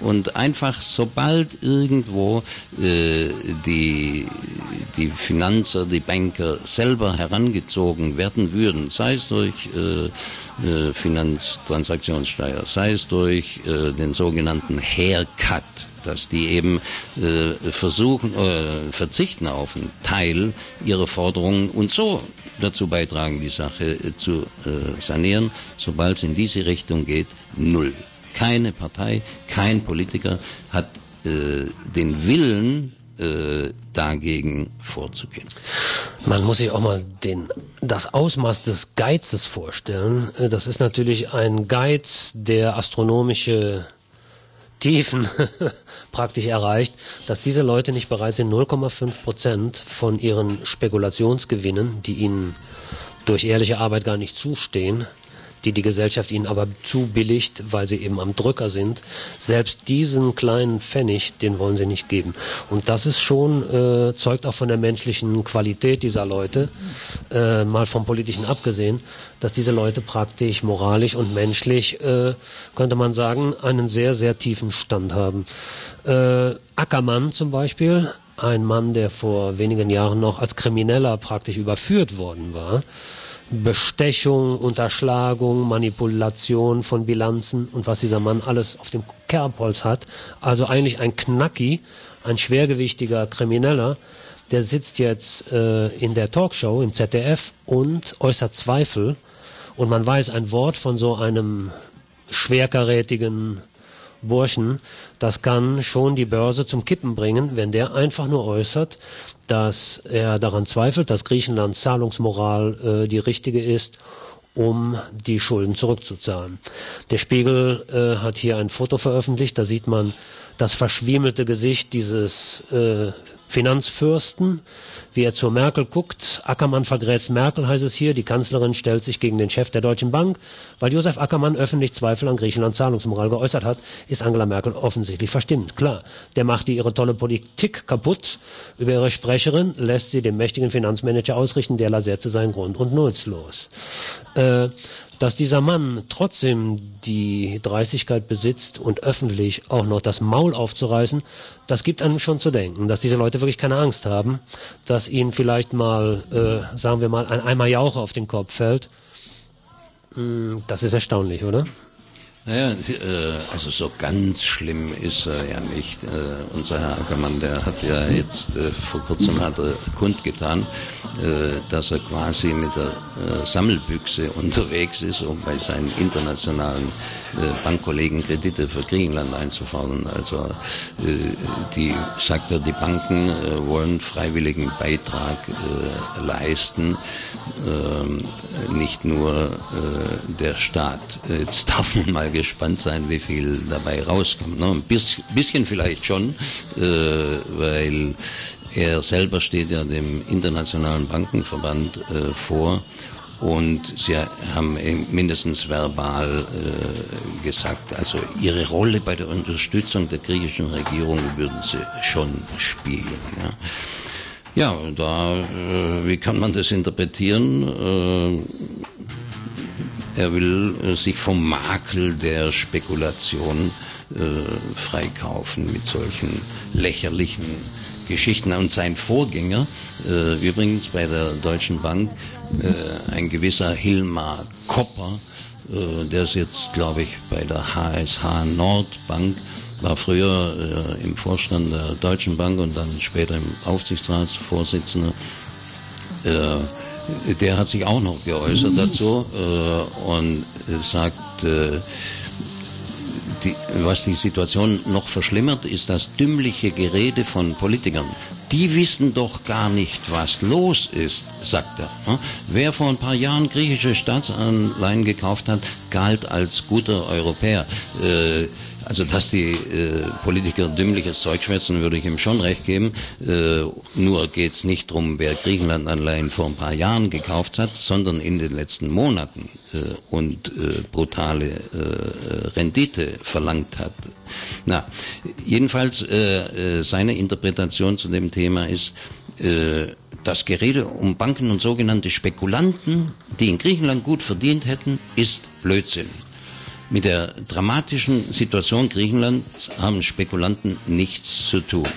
Und einfach sobald irgendwo äh, die, die Finanzer, die Banker selber herangezogen werden würden, sei es durch Finanztransaktionssteuer, sei es durch den sogenannten Haircut, dass die eben äh, versuchen, äh, verzichten auf einen Teil ihrer Forderungen und so dazu beitragen, die Sache äh, zu äh, sanieren. Sobald es in diese Richtung geht, null. Keine Partei, kein Politiker hat äh, den Willen, dagegen vorzugehen. Man muss sich auch mal den, das Ausmaß des Geizes vorstellen. Das ist natürlich ein Geiz, der astronomische Tiefen praktisch erreicht, dass diese Leute nicht bereit sind, 0,5 Prozent von ihren Spekulationsgewinnen, die ihnen durch ehrliche Arbeit gar nicht zustehen, die die Gesellschaft ihnen aber zubilligt, weil sie eben am Drücker sind. Selbst diesen kleinen Pfennig, den wollen sie nicht geben. Und das ist schon, äh, zeugt auch von der menschlichen Qualität dieser Leute, äh, mal vom politischen abgesehen, dass diese Leute praktisch moralisch und menschlich, äh, könnte man sagen, einen sehr, sehr tiefen Stand haben. Äh, Ackermann zum Beispiel, ein Mann, der vor wenigen Jahren noch als Krimineller praktisch überführt worden war, Bestechung, Unterschlagung, Manipulation von Bilanzen und was dieser Mann alles auf dem Kerbholz hat. Also eigentlich ein Knacki, ein schwergewichtiger Krimineller, der sitzt jetzt äh, in der Talkshow im ZDF und äußert Zweifel. Und man weiß, ein Wort von so einem schwerkarätigen Burschen, das kann schon die Börse zum Kippen bringen, wenn der einfach nur äußert, dass er daran zweifelt, dass Griechenlands Zahlungsmoral äh, die richtige ist, um die Schulden zurückzuzahlen. Der Spiegel äh, hat hier ein Foto veröffentlicht, da sieht man das verschwiemelte Gesicht dieses äh, Finanzfürsten, wie er zur Merkel guckt. Ackermann vergrätzt Merkel, heißt es hier. Die Kanzlerin stellt sich gegen den Chef der Deutschen Bank. Weil Josef Ackermann öffentlich Zweifel an Griechenlands Zahlungsmoral geäußert hat, ist Angela Merkel offensichtlich verstimmt. Klar, der macht ihr ihre tolle Politik kaputt. Über ihre Sprecherin lässt sie dem mächtigen Finanzmanager ausrichten, derlei Sätze seien grund- und nutzlos. Äh, dass dieser Mann trotzdem die Dreistigkeit besitzt und öffentlich auch noch das Maul aufzureißen, das gibt einem schon zu denken, dass diese Leute wirklich keine Angst haben, dass ihnen vielleicht mal, äh, sagen wir mal, ein Eimer Jauche auf den Kopf fällt. Hm, Das ist erstaunlich, oder? Naja, äh, also so ganz schlimm ist er ja nicht. Äh, unser Herr Ackermann, der hat ja jetzt äh, vor kurzem hat er kundgetan, dass er quasi mit der Sammelbüchse unterwegs ist, um bei seinen internationalen Bankkollegen Kredite für Griechenland einzufordern. Also äh, die, sagt er, die Banken äh, wollen freiwilligen Beitrag äh, leisten, ähm, nicht nur äh, der Staat. Jetzt darf man mal gespannt sein, wie viel dabei rauskommt. Ne? Ein bisschen, vielleicht schon, äh, weil er selber steht ja dem Internationalen Bankenverband äh, vor und sie haben mindestens verbal äh, gesagt, also ihre Rolle bei der Unterstützung der griechischen Regierung würden sie schon spielen. Ja. Ja, da, äh, wie kann man das interpretieren? Äh, er will äh, sich vom Makel der Spekulation äh, freikaufen mit solchen lächerlichen Geschichten. Und sein Vorgänger, äh, übrigens bei der Deutschen Bank, äh, ein gewisser Hilmar Kopper, äh, der ist jetzt, glaube ich, bei der HSH Nordbank, war früher äh, im Vorstand der Deutschen Bank und dann später im Aufsichtsratsvorsitzender. Äh, der hat sich auch noch geäußert dazu äh, und sagt, die, was die Situation noch verschlimmert, ist das dümmliche Gerede von Politikern. Die wissen doch gar nicht, was los ist, sagt er. Hm? Wer vor ein paar Jahren griechische Staatsanleihen gekauft hat, galt als guter Europäer. Äh, also dass die äh, Politiker dümmliches Zeug schwätzen, würde ich ihm schon recht geben. Äh, nur geht's nicht drum, wer Griechenland-Anleihen vor ein paar Jahren gekauft hat, sondern in den letzten Monaten äh, und äh, brutale äh, Rendite verlangt hat. Na, jedenfalls äh, seine Interpretation zu dem Thema ist, das Gerede um Banken und sogenannte Spekulanten, die in Griechenland gut verdient hätten, ist Blödsinn. Mit der dramatischen Situation Griechenlands haben Spekulanten nichts zu tun.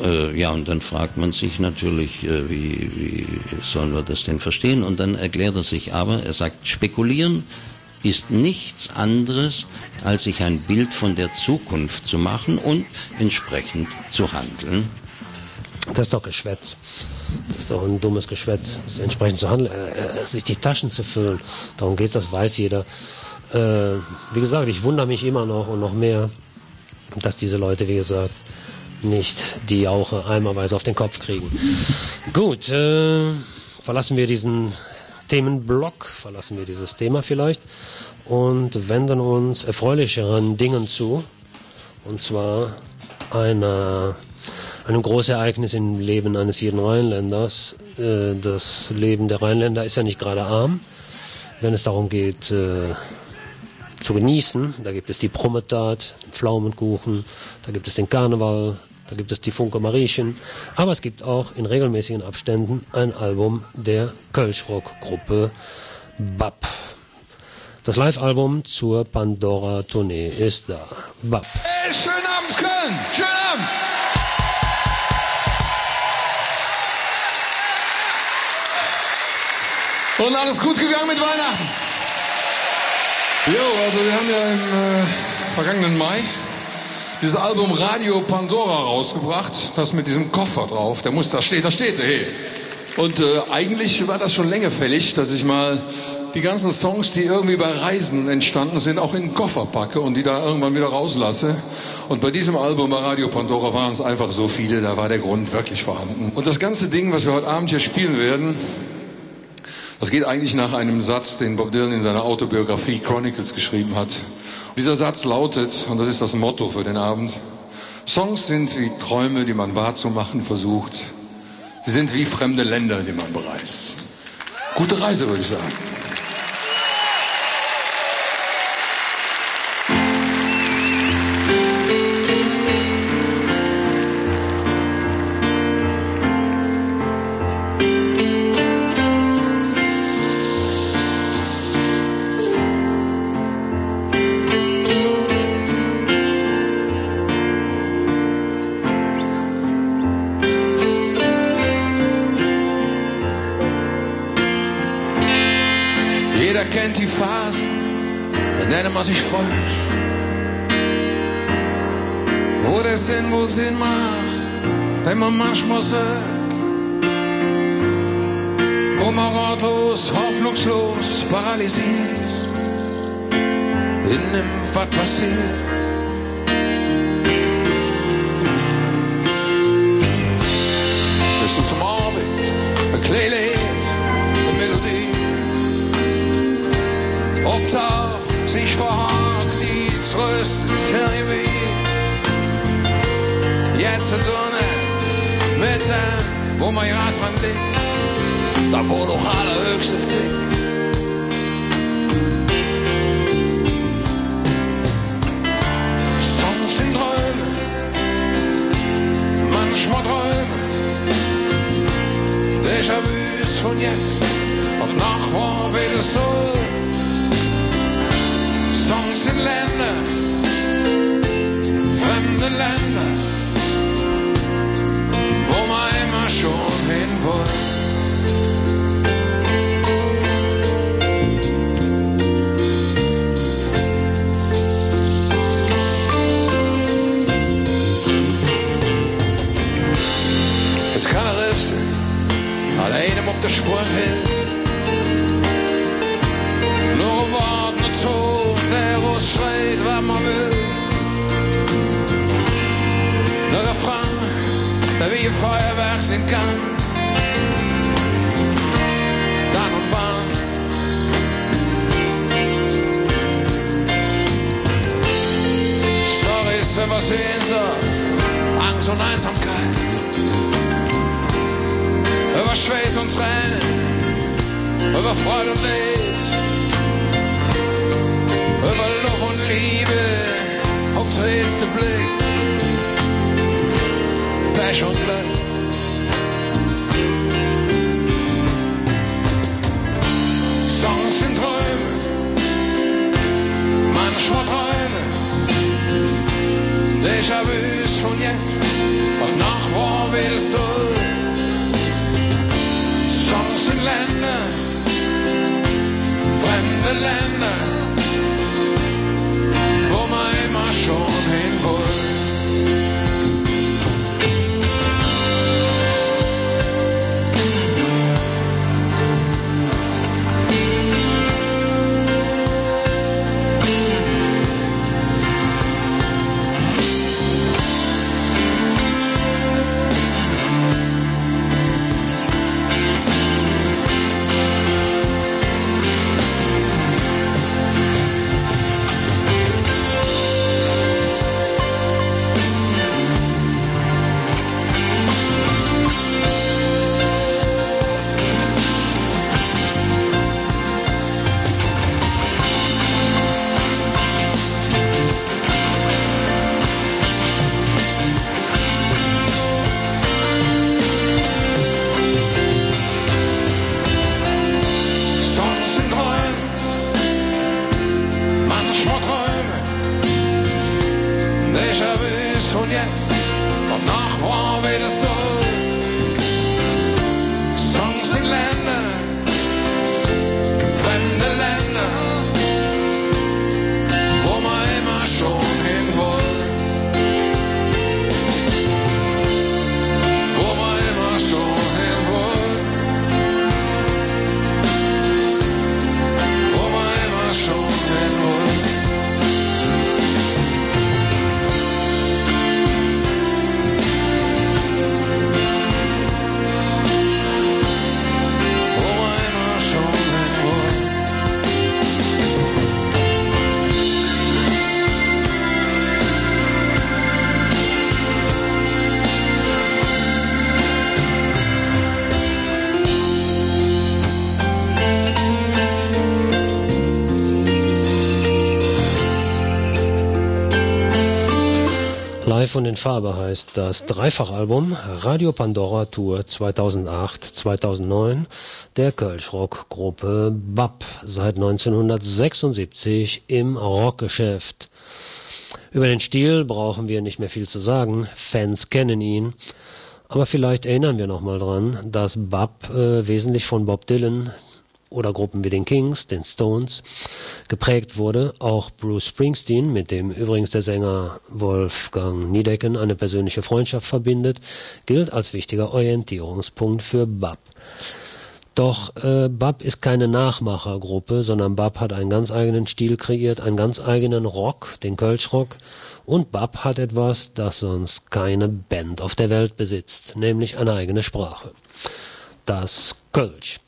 Äh, ja, und dann fragt man sich natürlich, äh, wie, wie sollen wir das denn verstehen? Und dann erklärt er sich aber, er sagt, spekulieren ist nichts anderes, als sich ein Bild von der Zukunft zu machen und entsprechend zu handeln. Das ist doch Geschwätz. Das ist doch ein dummes Geschwätz, entsprechend zu handeln, äh, äh, sich die Taschen zu füllen. Darum geht das weiß jeder. Äh, wie gesagt, ich wundere mich immer noch und noch mehr, dass diese Leute, wie gesagt, nicht die Jauche einmalweise auf den Kopf kriegen. Gut, äh, verlassen wir diesen Themenblock, verlassen wir dieses Thema vielleicht und wenden uns erfreulicheren Dingen zu. Und zwar einer, einem Großereignis im Leben eines jeden Rheinländers. Äh, das Leben der Rheinländer ist ja nicht gerade arm, wenn es darum geht, äh, zu genießen. Da gibt es die Prometat, den Pflaumenkuchen, da gibt es den Karneval, da gibt es die Funke Mariechen. Aber es gibt auch in regelmäßigen Abständen ein Album der Kölschrock-Gruppe BAP. Das Live-Album zur Pandora-Tournee ist da. BAP. Hey, schönen Abend, Köln! Schönen Abend! Und alles gut gegangen mit Weihnachten? Jo, also wir haben ja im äh, vergangenen Mai dieses Album Radio Pandora rausgebracht, das mit diesem Koffer drauf, der muss da stehen, da steht er, hey. Und äh, eigentlich war das schon länger fällig, dass ich mal die ganzen Songs, die irgendwie bei Reisen entstanden sind, auch in den Koffer packe und die da irgendwann wieder rauslasse. Und bei diesem Album bei Radio Pandora waren es einfach so viele, da war der Grund wirklich vorhanden. Und das ganze Ding, was wir heute Abend hier spielen werden, das geht eigentlich nach einem Satz, den Bob Dylan in seiner Autobiografie Chronicles geschrieben hat. Und dieser Satz lautet, und das ist das Motto für den Abend, Songs sind wie Träume, die man wahrzumachen versucht. Sie sind wie fremde Länder, die man bereist. Gute Reise, würde ich sagen. Manchmal sagt, wo man ratlos, hoffnungslos, paralysiert, hinnimmt, was passiert. Mitte, wo man ja dran liegt, da wo doch allerhöchste Ziel. Songs sind Träume, manchmal Träume, Déjà-vu ist von jetzt alleen hem op de spoor heeft. Nog wat naar toe, der was weet wat man wil. Nog een vrouw, bij wie je Feuerwerk zien kan. Dan und wann. Stories über Sehnsucht, Angst und Einsamkeit über Schweiß und Tränen, über Freude und Leid, über Luft und Liebe, auf den ersten Blick, Pech und Glück. Songs sind Träume, manchmal Träume, Déjà-vu ist von jetzt und nach war wieder so. Songs in Live und in Farbe heißt das Dreifachalbum Radio Pandora Tour 2008-2009 der Kölsch-Rock-Gruppe BAP seit 1976 im Rockgeschäft. Über den Stil brauchen wir nicht mehr viel zu sagen, Fans kennen ihn. Aber vielleicht erinnern wir noch mal dran, dass BAP äh, wesentlich von Bob Dylan oder Gruppen wie den Kings, den Stones geprägt wurde. Auch Bruce Springsteen, mit dem übrigens der Sänger Wolfgang Niedecken eine persönliche Freundschaft verbindet, gilt als wichtiger Orientierungspunkt für Bab. Doch äh, Bab ist keine Nachmachergruppe, sondern Bab hat einen ganz eigenen Stil kreiert, einen ganz eigenen Rock, den Kölschrock. Und Bab hat etwas, das sonst keine Band auf der Welt besitzt, nämlich eine eigene Sprache. Das Kölsch.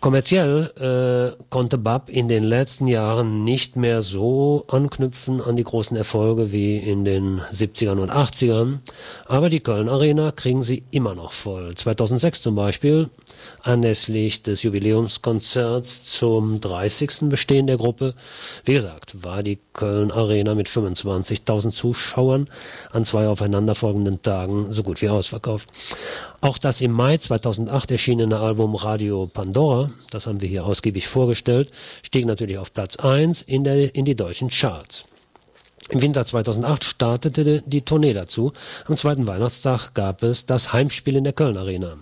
Kommerziell äh, konnte Bab in den letzten Jahren nicht mehr so anknüpfen an die großen Erfolge wie in den 70ern und 80ern, aber die Köln Arena kriegen sie immer noch voll. 2006 zum Beispiel, anlässlich des Jubiläumskonzerts zum 30. Bestehen der Gruppe. Wie gesagt, war die Köln Arena mit 25.000 Zuschauern an zwei aufeinanderfolgenden Tagen so gut wie ausverkauft. Auch das im Mai 2008 erschienene Album Radio Pandora, das haben wir hier ausgiebig vorgestellt, stieg natürlich auf Platz 1 in, der, in die deutschen Charts. Im Winter 2008 startete die Tournee dazu. Am zweiten Weihnachtstag gab es das Heimspiel in der Köln Arena.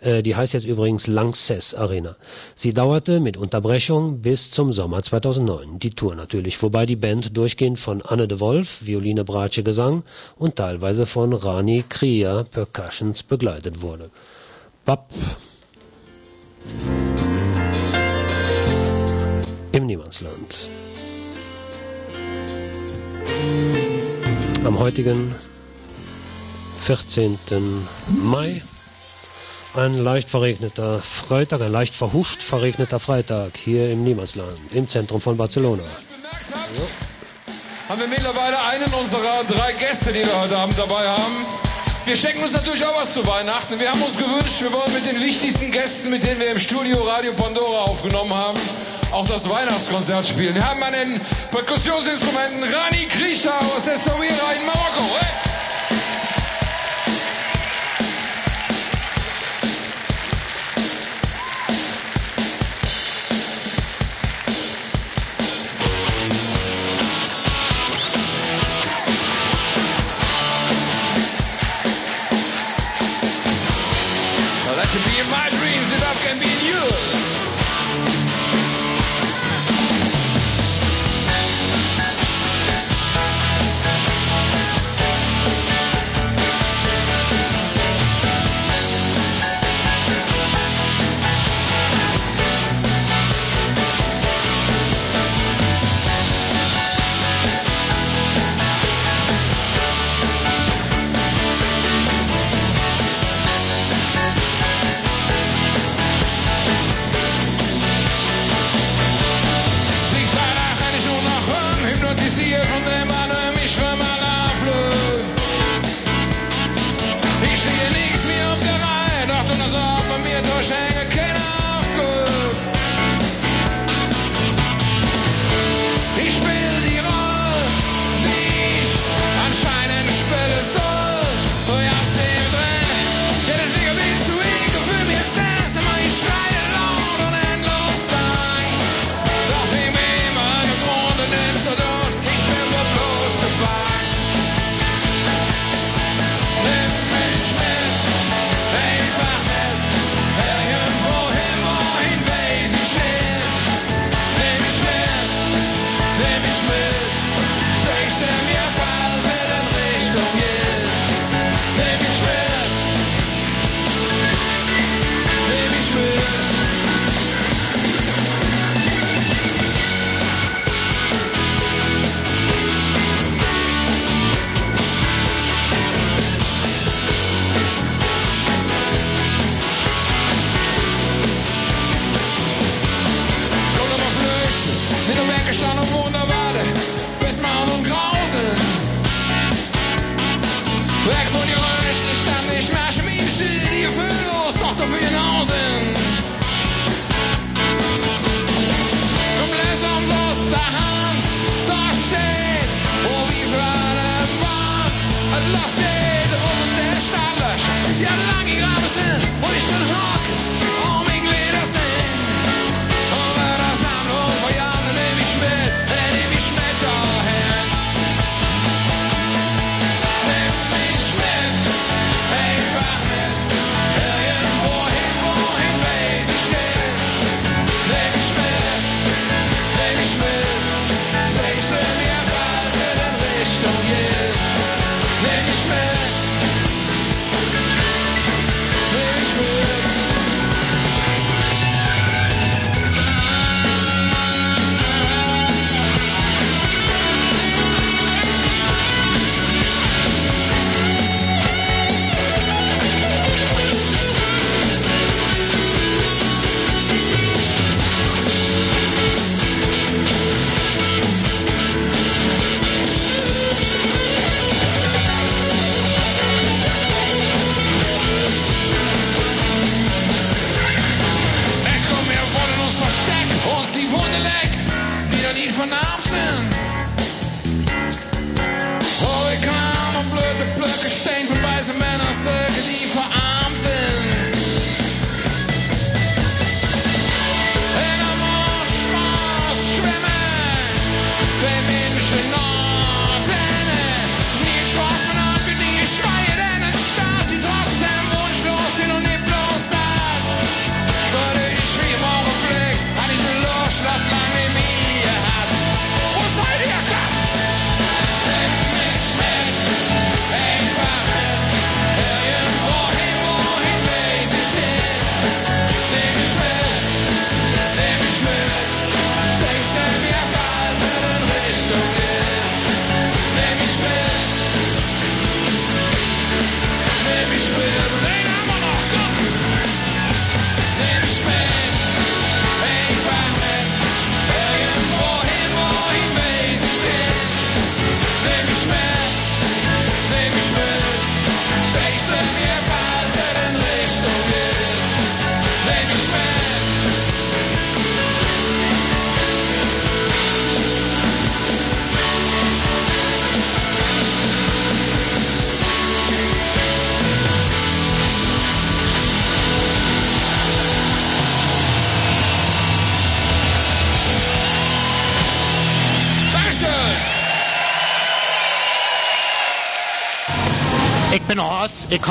Äh, die heißt jetzt übrigens Lanxess Arena. Sie dauerte mit Unterbrechung bis zum Sommer 2009. Die Tour natürlich, wobei die Band durchgehend von Anne de Wolf, Violine, Bratsche, Gesang und teilweise von Rani Kriya, Percussions begleitet wurde. Bap. Im Niemandsland. Am heutigen 14. Mai ein leicht verregneter Freitag, ein leicht verhuscht verregneter Freitag hier im Niemandsland, im Zentrum von Barcelona. Haben wir mittlerweile einen unserer drei Gäste, die wir heute Abend dabei haben. Wir schenken uns natürlich auch was zu Weihnachten. Wir haben uns gewünscht, wir wollen mit den wichtigsten Gästen, mit denen wir im Studio Radio Pandora aufgenommen haben, auch das Weihnachtskonzert spielen. Wir haben den Perkussionsinstrumenten Rani Krisha aus Essaouira in Marokko. Hey!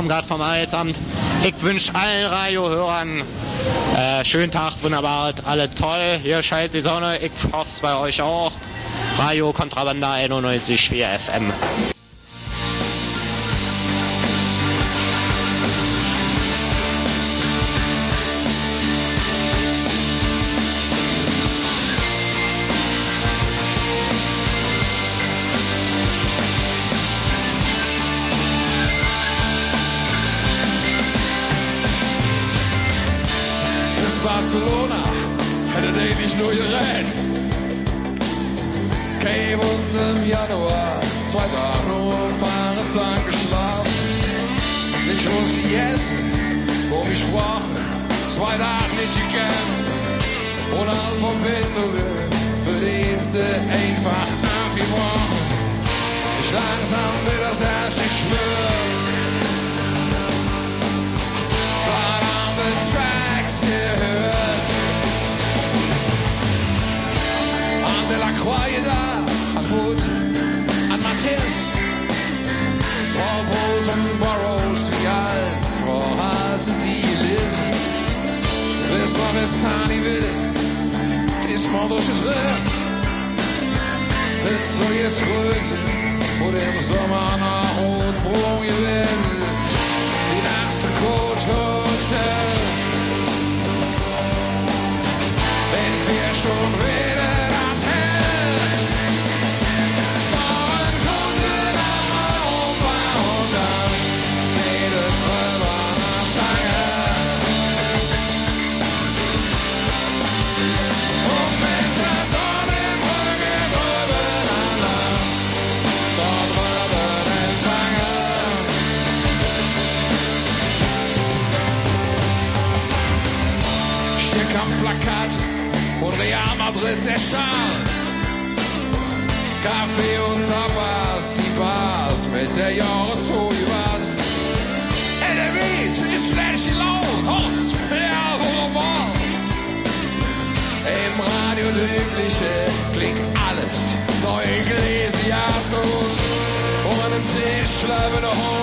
Gerade vom Arbeitsamt. Ich wünsche allen Radiohörern äh, schönen Tag, wunderbar, alle toll. Hier scheint die Sonne, ich hoffe es bei euch auch. Radio Kontrabanda 91.4 FM. Nur gerät. Cave und im Januar, zwei Tage nur Fahrrad geschlafen. Nicht wusste ich essen, wo ich sprach, zwei Tage nicht gekannt. Alle Verbindungen, für die Dienste einfach aufgebrochen. Ich langsam wird das Herz gespürt. Verdammte Tracks gehört. An de la Croix da, an Wood, an Matthias. Paul Bolton Burroughs, wie alt war als die Lizzie. Bis noch es Hani will, diesmal durch das Röhr. Bis so jetzt Größe, wo dem Sommer nach Rotbrunn gewesen. Die nächste Coach Hotel. In vier Stunden wieder der Jahreshochwart. En de beat is slechts laut, hot, ja, normal. Im Radio der übliche klingt alles neu gelesen, ja so. Und im Tisch schleifen Hund.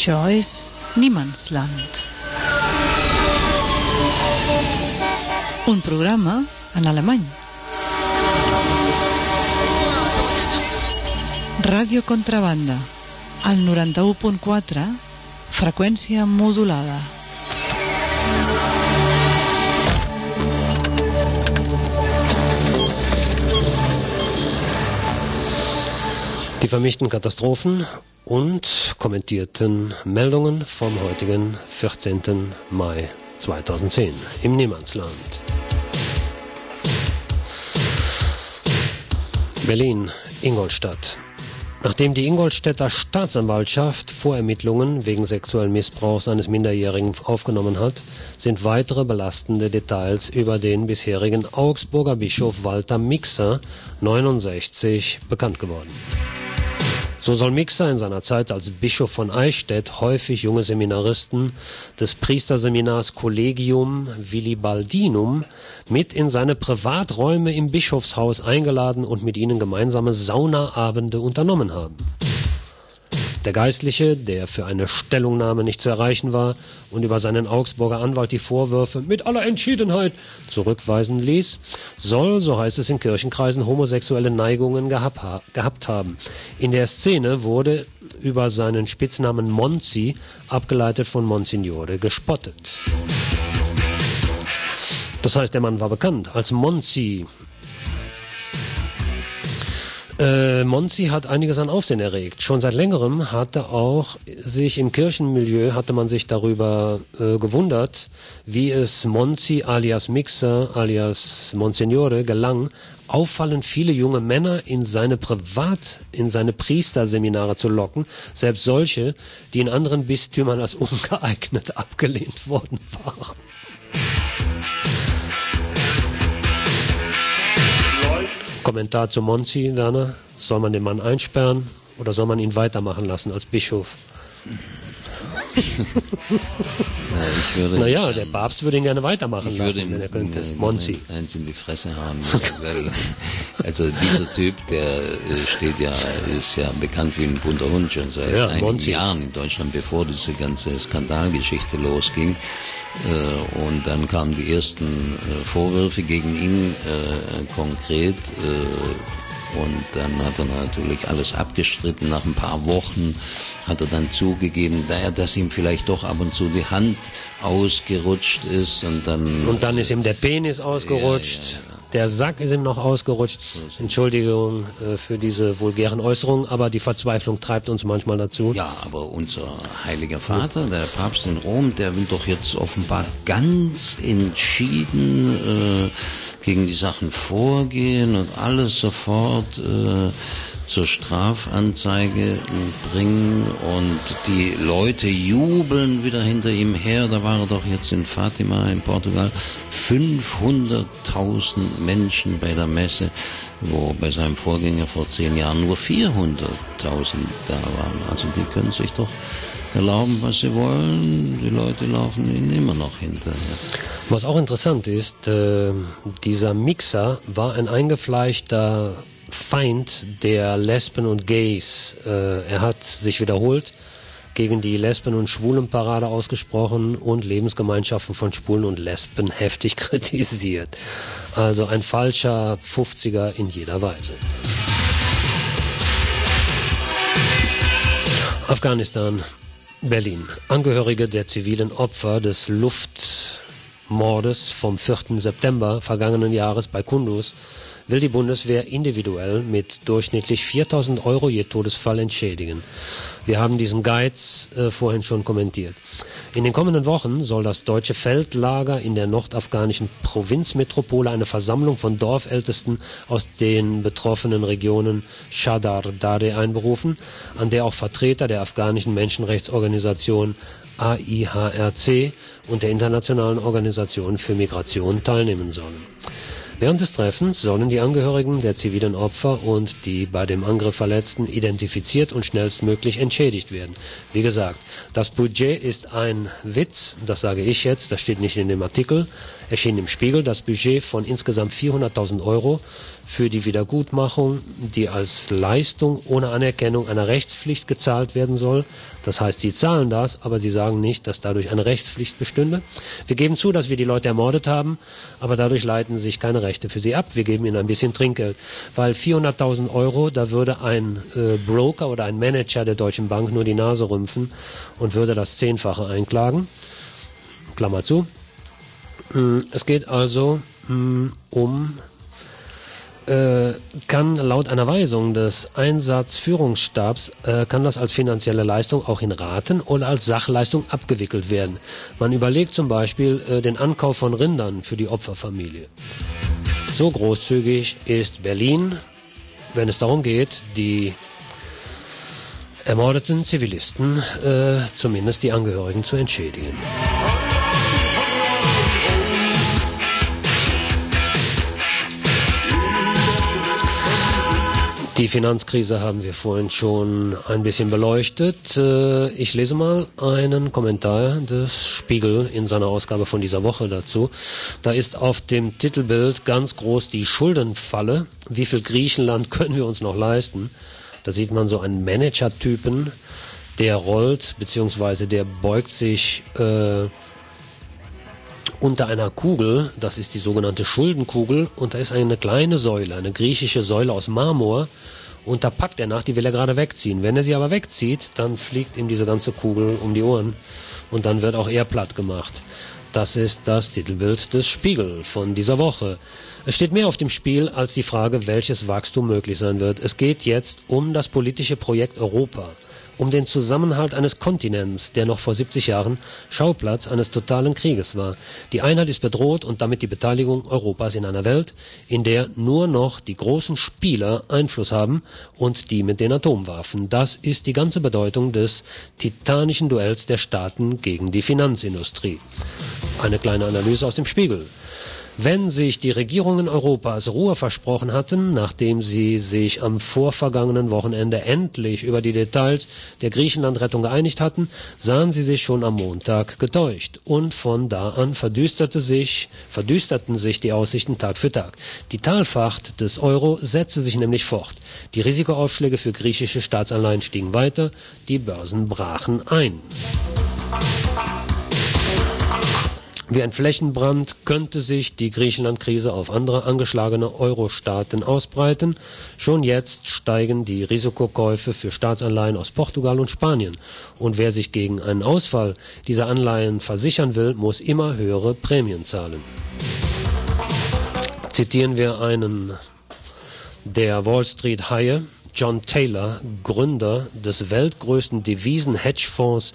Això és Niemandsland. Un programa en alemany. Ràdio Contrabanda, al 91.4, freqüència modulada. Die vermischten Katastrophen und kommentierten Meldungen vom heutigen 14. Mai 2010 im Niemandsland. Berlin, Ingolstadt. Nachdem die Ingolstädter Staatsanwaltschaft Vorermittlungen wegen sexuellen Missbrauchs eines Minderjährigen aufgenommen hat, sind weitere belastende Details über den bisherigen Augsburger Bischof Walter Mixer, 69, bekannt geworden. So soll Mixer in seiner Zeit als Bischof von Eichstätt häufig junge Seminaristen des Priesterseminars Collegium Willibaldinum mit in seine Privaträume im Bischofshaus eingeladen und mit ihnen gemeinsame Saunaabende unternommen haben. Der Geistliche, der für eine Stellungnahme nicht zu erreichen war und über seinen Augsburger Anwalt die Vorwürfe mit aller Entschiedenheit zurückweisen ließ, soll, so heißt es in Kirchenkreisen, homosexuelle Neigungen gehabt, ha gehabt haben. In der Szene wurde über seinen Spitznamen Monzi, abgeleitet von Monsignore, gespottet. Das heißt, der Mann war bekannt als Monzi, äh, Monzi hat einiges an Aufsehen erregt. Schon seit längerem hatte auch sich im Kirchenmilieu hatte man sich darüber äh, gewundert, wie es Monzi alias Mixer alias Monsignore gelang, auffallend viele junge Männer in seine Privat, in seine Priesterseminare zu locken, selbst solche, die in anderen Bistümern als ungeeignet abgelehnt worden waren. Kommentar zu Monzi, Werner. Soll man den Mann einsperren oder soll man ihn weitermachen lassen als Bischof? Na, ich würde, Naja, der Papst würde ihn gerne weitermachen ich lassen, würde ihm wenn er könnte. äh, Monzi. eins in die Fresse hauen. weil, also dieser Typ, der äh, steht ja, ist ja bekannt wie ein bunter Hund schon seit Ja, einigen Monzi. Jahren in Deutschland, bevor diese ganze Skandalgeschichte losging. Äh, und dann kamen die ersten äh, Vorwürfe gegen ihn äh, konkret. Und dann hat er natürlich alles abgestritten. Nach ein paar Wochen hat er dann zugegeben, naja, dass ihm vielleicht doch ab und zu die Hand ausgerutscht ist und dann Und dann ist ihm der Penis ausgerutscht. Der Sack ist ihm noch ausgerutscht. Entschuldigung äh, für diese vulgären Äußerungen, aber die Verzweiflung treibt uns manchmal dazu. Ja, aber unser heiliger Vater, der Papst in Rom, der will doch jetzt offenbar ganz entschieden äh, gegen die Sachen vorgehen und alles sofort äh, zur Strafanzeige bringen und die Leute jubeln wieder hinter ihm her. Da war er doch jetzt in Fatima in Portugal. 500.000 Menschen bei der Messe, wo bei seinem Vorgänger vor zehn Jahren nur 400.000 da waren. Also die können sich doch erlauben, was sie wollen. Die Leute laufen ihnen immer noch hinterher. Was auch interessant ist, äh, dieser Mixer war ein eingefleischter Feind der Lesben und Gays. Äh, er hat sich wiederholt gegen die Lesben- und Schwulenparade ausgesprochen und Lebensgemeinschaften von Schwulen und Lesben heftig kritisiert. Also ein falscher 50er in jeder Weise. Afghanistan, Berlin. Angehörige der zivilen Opfer des Luftmordes vom 4. September vergangenen Jahres bei Kunduz will die Bundeswehr individuell mit durchschnittlich 4000 Euro je Todesfall entschädigen. Wir haben diesen Geiz äh, vorhin schon kommentiert. In den kommenden Wochen soll das deutsche Feldlager in der nordafghanischen Provinzmetropole eine Versammlung von Dorfältesten aus den betroffenen Regionen Shadar Dare einberufen, an der auch Vertreter der afghanischen Menschenrechtsorganisation AIHRC und der Internationalen Organisation für Migration teilnehmen sollen. Während des Treffens sollen die Angehörigen der zivilen Opfer und die bei dem Angriff Verletzten identifiziert und schnellstmöglich entschädigt werden. Wie gesagt, das Budget ist ein Witz, das sage ich jetzt, das steht nicht in dem Artikel, erschien im Spiegel das Budget von insgesamt 400.000 Euro für die Wiedergutmachung, die als Leistung ohne Anerkennung einer Rechtspflicht gezahlt werden soll. Das heißt, sie zahlen das, aber sie sagen nicht, dass dadurch eine Rechtspflicht bestünde. Wir geben zu, dass wir die Leute ermordet haben, aber dadurch leiten sich keine Rechte für sie ab. Wir geben ihnen ein bisschen Trinkgeld, weil 400.000 Euro, da würde ein äh, Broker oder ein Manager der Deutschen Bank nur die Nase rümpfen und würde das Zehnfache einklagen. Klammer zu. Mm, Es geht also mm, um äh, kann laut einer Weisung des Einsatzführungsstabs äh, kann das als finanzielle Leistung auch in Raten oder als Sachleistung abgewickelt werden. Man überlegt zum Beispiel äh, den Ankauf von Rindern für die Opferfamilie. So großzügig ist Berlin, wenn es darum geht, die ermordeten Zivilisten, zumindest die Angehörigen, zu entschädigen. Die Finanzkrise haben wir vorhin schon ein bisschen beleuchtet. Äh, Ich lese mal einen Kommentar des Spiegel in seiner Ausgabe von dieser Woche dazu. Da ist auf dem Titelbild ganz groß die Schuldenfalle. Wie viel Griechenland können wir uns noch leisten? Da sieht man so einen Manager-Typen, der rollt, beziehungsweise der beugt sich äh, unter einer Kugel, das ist die sogenannte Schuldenkugel, und da ist eine kleine Säule, eine griechische Säule aus Marmor, und da packt er nach, die will er gerade wegziehen. Wenn er sie aber wegzieht, dann fliegt ihm diese ganze Kugel um die Ohren und dann wird auch er platt gemacht. Das ist das Titelbild des Spiegel von dieser Woche. Es steht mehr auf dem Spiel als die Frage, welches Wachstum möglich sein wird. Es geht jetzt um das politische Projekt Europa um den Zusammenhalt eines Kontinents, der noch vor 70 Jahren Schauplatz eines totalen Krieges war. Die Einheit ist bedroht und damit die Beteiligung Europas in einer Welt, in der nur noch die großen Spieler Einfluss haben und die mit den Atomwaffen. Das ist die ganze Bedeutung des titanischen Duells der Staaten gegen die Finanzindustrie. Eine kleine Analyse aus dem Spiegel. Wenn sich die Regierungen Europas Ruhe versprochen hatten, nachdem sie sich am vorvergangenen Wochenende endlich über die Details der Griechenland-Rettung geeinigt hatten, sahen sie sich schon am Montag getäuscht. Und von da an verdüsterte sich, verdüsterten sich die Aussichten Tag für Tag. Die Talfahrt des Euro setzte sich nämlich fort. Die Risikoaufschläge für griechische Staatsanleihen stiegen weiter, die Börsen brachen ein. Wie ein Flächenbrand könnte sich die Griechenland-Krise auf andere angeschlagene Euro-Staaten ausbreiten. Schon jetzt steigen die Risikokäufe für Staatsanleihen aus Portugal und Spanien. Und wer sich gegen einen Ausfall dieser Anleihen versichern will, muss immer höhere Prämien zahlen. Zitieren wir einen der Wall Street Haie, John Taylor, Gründer des weltgrößten Devisen-Hedgefonds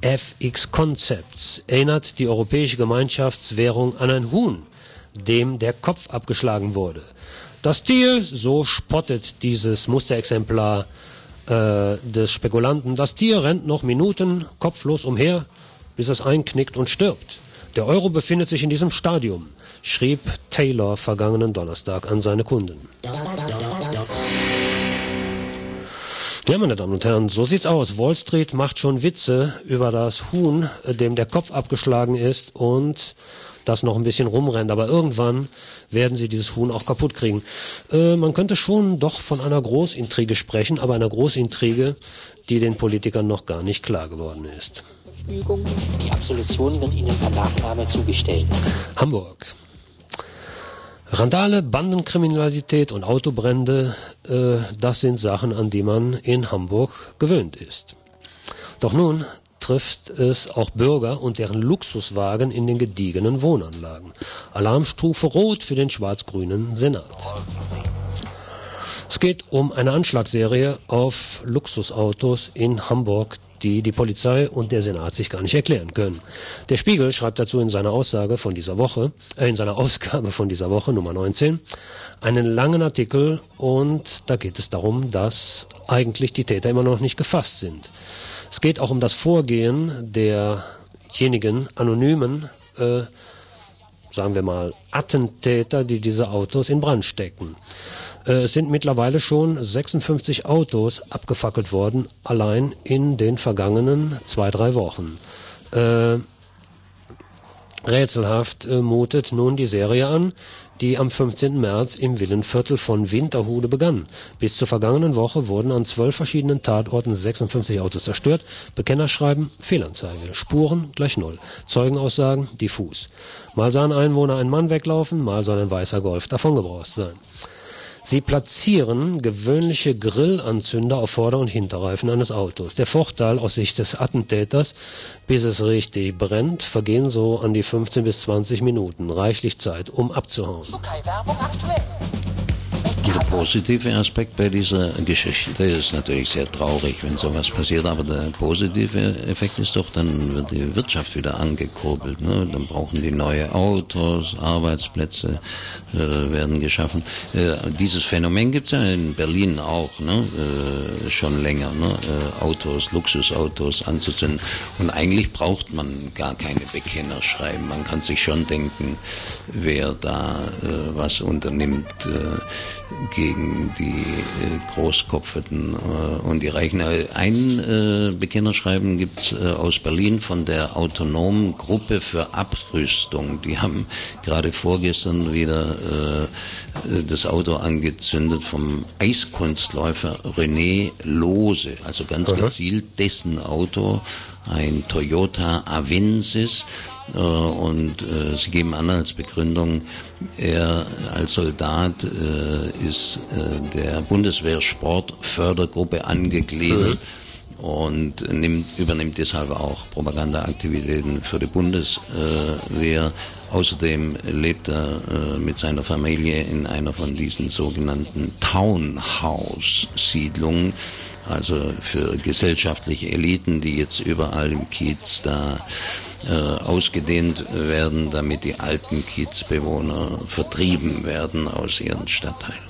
FX Concepts erinnert die europäische Gemeinschaftswährung an ein Huhn, dem der Kopf abgeschlagen wurde. Das Tier, so spottet dieses Musterexemplar äh, des Spekulanten, das Tier rennt noch Minuten kopflos umher, bis es einknickt und stirbt. Der Euro befindet sich in diesem Stadium, schrieb Taylor vergangenen Donnerstag an seine Kunden. Ja, meine Damen und Herren, so sieht's aus. Wall Street macht schon Witze über das Huhn, dem der Kopf abgeschlagen ist und das noch ein bisschen rumrennt. Aber irgendwann werden sie dieses Huhn auch kaputt kriegen. Äh, man könnte schon doch von einer Großintrige sprechen, aber einer Großintrige, die den Politikern noch gar nicht klar geworden ist. Die Absolution wird Ihnen per Nachname zugestellt. Hamburg. Randale, Bandenkriminalität und Autobrände, äh, das sind Sachen, an die man in Hamburg gewöhnt ist. Doch nun trifft es auch Bürger und deren Luxuswagen in den gediegenen Wohnanlagen. Alarmstufe Rot für den schwarz-grünen Senat. Es geht um eine Anschlagsserie auf Luxusautos in Hamburg, die die Polizei und der Senat sich gar nicht erklären können. Der Spiegel schreibt dazu in seiner Aussage von dieser Woche, äh, in seiner Ausgabe von dieser Woche, Nummer 19, einen langen Artikel und da geht es darum, dass eigentlich die Täter immer noch nicht gefasst sind. Es geht auch um das Vorgehen derjenigen anonymen, äh, sagen wir mal, Attentäter, die diese Autos in Brand stecken. Äh, Es sind mittlerweile schon 56 Autos abgefackelt worden, allein in den vergangenen zwei, drei Wochen. Äh, rätselhaft äh, mutet nun die Serie an, die am 15. März im Villenviertel von Winterhude begann. Bis zur vergangenen Woche wurden an zwölf verschiedenen Tatorten 56 Autos zerstört. Bekennerschreiben, Fehlanzeige. Spuren gleich null. Zeugenaussagen diffus. Mal sahen Einwohner einen Mann weglaufen, mal soll ein weißer Golf davongebraust sein. Sie platzieren gewöhnliche Grillanzünder auf Vorder- und Hinterreifen eines Autos. Der Vorteil aus Sicht des Attentäters, bis es richtig brennt, vergehen so an die 15 bis 20 Minuten. Reichlich Zeit, um abzuhauen. Der positive Aspekt bei dieser Geschichte ist natürlich sehr traurig, wenn sowas passiert, aber der positive Effekt ist doch, dann wird die Wirtschaft wieder angekurbelt. Ne? Dann brauchen die neue Autos, Arbeitsplätze äh, werden geschaffen. Äh, dieses Phänomen gibt es ja in Berlin auch, ne? äh, schon länger, ne? äh, Autos, Luxusautos anzuzünden. Und eigentlich braucht man gar keine Bekennerschreiben. Man kann sich schon denken, wer da äh, was unternimmt. Gegen die äh, Großkopferten äh, und die Reichen. Äh, Ein äh, Bekennerschreiben gibt's äh, aus Berlin von der autonomen Gruppe für Abrüstung. Die haben gerade vorgestern wieder äh, äh, das Auto angezündet vom Eiskunstläufer René Lose, also ganz Aha. gezielt dessen Auto, ein Toyota Avensis. Äh, und äh, sie geben an als Begründung, er als Soldat äh, ist der Bundeswehr Sportfördergruppe angegliedert und nimmt, übernimmt deshalb auch Propagandaaktivitäten für die Bundeswehr. Außerdem lebt er mit seiner Familie in einer von diesen sogenannten Townhouse-Siedlungen, also für gesellschaftliche Eliten, die jetzt überall im Kiez da äh, ausgedehnt werden, damit die alten Kiezbewohner vertrieben werden aus ihren Stadtteilen.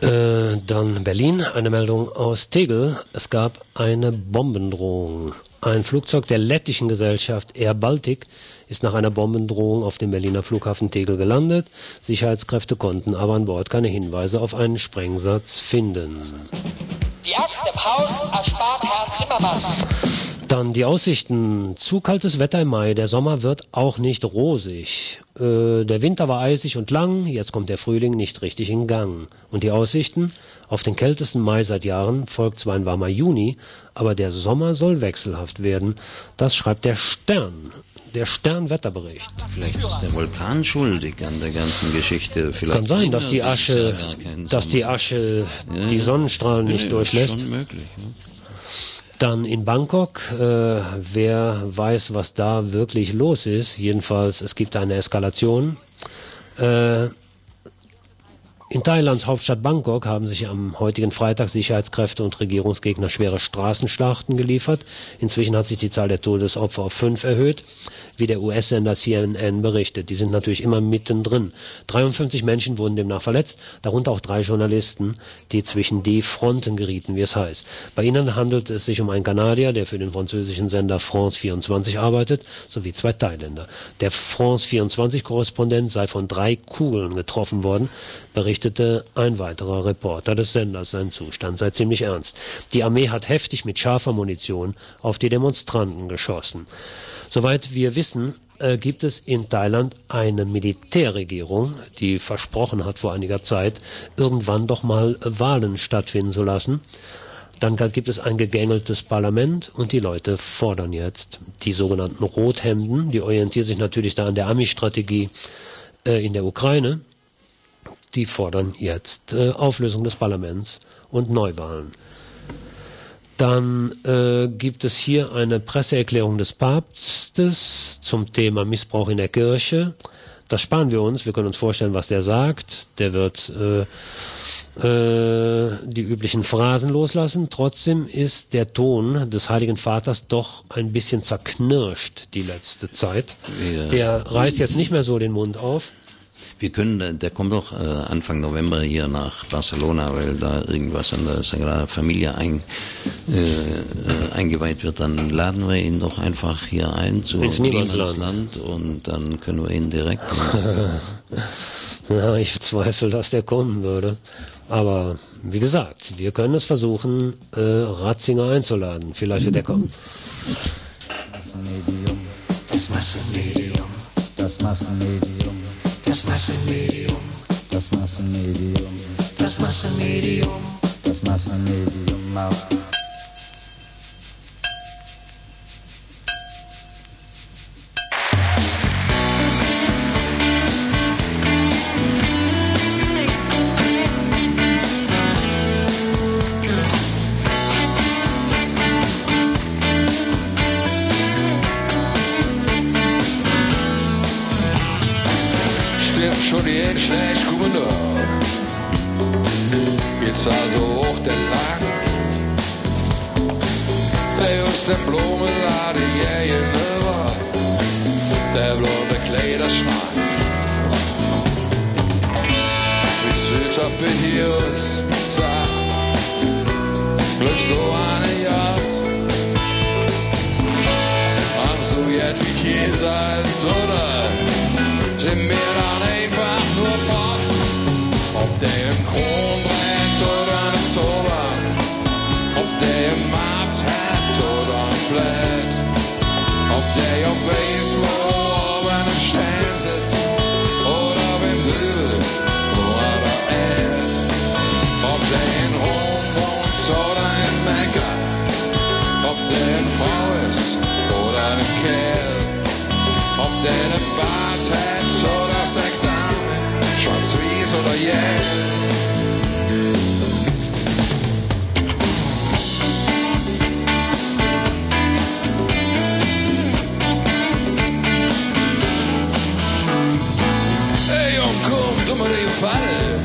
Äh, dann Berlin, eine Meldung aus Tegel. Es gab eine Bombendrohung. Ein Flugzeug der lettischen Gesellschaft Air Baltic ist nach einer Bombendrohung auf dem Berliner Flughafen Tegel gelandet. Sicherheitskräfte konnten aber an Bord keine Hinweise auf einen Sprengsatz finden. Die Axt im Haus erspart Herrn Zimmermann. Dann die Aussichten. Zu kaltes Wetter im Mai. Der Sommer wird auch nicht rosig. Äh, der Winter war eisig und lang. Jetzt kommt der Frühling nicht richtig in Gang. Und die Aussichten? Auf den kältesten Mai seit Jahren folgt zwar ein warmer Juni, aber der Sommer soll wechselhaft werden. Das schreibt der Stern. Der Sternwetterbericht. Vielleicht ist der Vulkan schuldig an der ganzen Geschichte. Vielleicht Kann sein, dass die Asche, dass die. Asche Ja, die. Sonnenstrahlen Ja, nicht durchlässt. Ist schon möglich. Ja. Dann in Bangkok, äh, wer weiß, was da wirklich los ist. Jedenfalls, es gibt eine Eskalation. Äh, in Thailands Hauptstadt Bangkok haben sich am heutigen Freitag Sicherheitskräfte und Regierungsgegner schwere Straßenschlachten geliefert. Inzwischen hat sich die Zahl der Todesopfer auf fünf erhöht, wie der US-Sender CNN berichtet. Die sind natürlich immer mittendrin. 53 Menschen wurden demnach verletzt, darunter auch drei Journalisten, die zwischen die Fronten gerieten, wie es heißt. Bei ihnen handelt es sich um einen Kanadier, der für den französischen Sender France 24 arbeitet, sowie zwei Thailänder. Der France 24-Korrespondent sei von drei Kugeln getroffen worden, berichtete ein weiterer Reporter des Senders. Sein Zustand sei ziemlich ernst. Die Armee hat heftig mit scharfer Munition auf die Demonstranten geschossen. Soweit wir wissen, äh, gibt es in Thailand eine Militärregierung, die versprochen hat vor einiger Zeit, irgendwann doch mal Wahlen stattfinden zu lassen. Dann gibt es ein gegängeltes Parlament und die Leute fordern jetzt die sogenannten Rothemden, die orientieren sich natürlich da an der Ami-Strategie äh, in der Ukraine, die fordern jetzt äh, Auflösung des Parlaments und Neuwahlen. Dann äh, gibt es hier eine Presseerklärung des Papstes zum Thema Missbrauch in der Kirche. Das sparen wir uns. Wir können uns vorstellen, was der sagt. Der wird äh, äh, die üblichen Phrasen loslassen. Trotzdem ist der Ton des Heiligen Vaters doch ein bisschen zerknirscht die letzte Zeit. Wir- Der reißt jetzt nicht mehr so den Mund auf. Wir können, der kommt doch äh, Anfang November hier nach Barcelona, weil da irgendwas an der Sagrada Familia ein, äh, äh, eingeweiht wird. Dann laden wir ihn doch einfach hier ein zu Ins Niemandsland. Und dann können wir ihn direkt. Ja, ich zweifle, dass der kommen würde. Aber wie gesagt, wir können es versuchen, äh, Ratzinger einzuladen. Vielleicht wird er kommen. Medium, das Massenmedium, das Massenmedium, das Massenmedium, das Massenmedium, das Massenmedium, das Massenmedium. auf. Der aus dem Blumenladen jähen über. Der blonde Kleiderschrank. Wie süß ab in hier sag. Bleibst du eine Yacht? Am Sowjetik jenseits oder sind wir dann einfach nur fort. Ob der im Kron brennt oder im Sober, ob der im Markt hat oder Flat, ob der auf weiß, wo oben im Stern sitzt oder beim Dübel, wo er da ist. Ob der in Rom wohnt oder in Mekka, ob der eine Frau ist oder ein Kerl. Ob der ne Bart hat oder sechs Arme, schwarz-weiß oder yeah. Fall.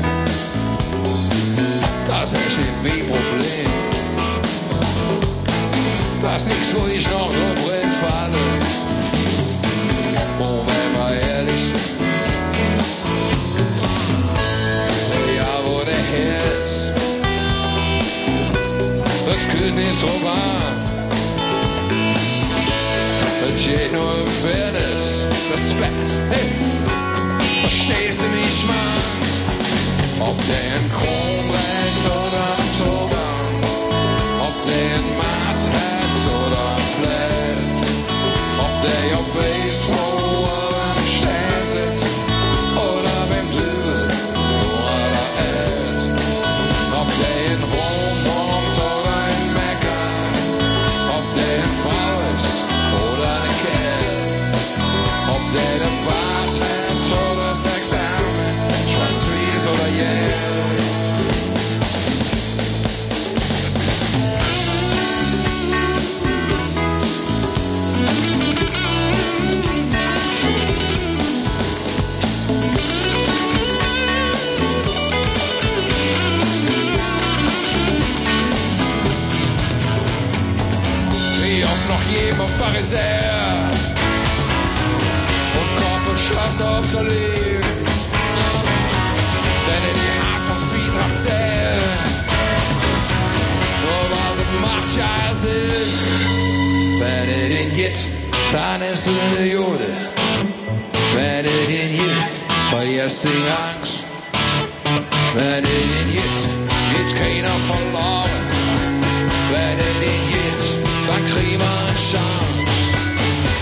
Das ist ein Problem. Das ist nichts, wo ich noch drüber falle. Und wenn wir ehrlich sind, ja, wo der ist, das nicht so warm. Das geht nur um Fairness, Respekt, hey, verstehst du mich, Mann? Ob der in Kron brennt oder am Zogan, ob der in Marz hat oder am Flat, ob der auf Baseball Pharisäer und Kopf und Schloss obsolet. Denn in die Hass und Zwietracht zählt, nur was es macht ja Sinn. Wenn er den hit, dann ist er der Jude. Wenn er den hit, vergisst die Angst. Wenn er den hit, geht keiner verloren. Wenn er den hit, dann kriegen wir eine Chance.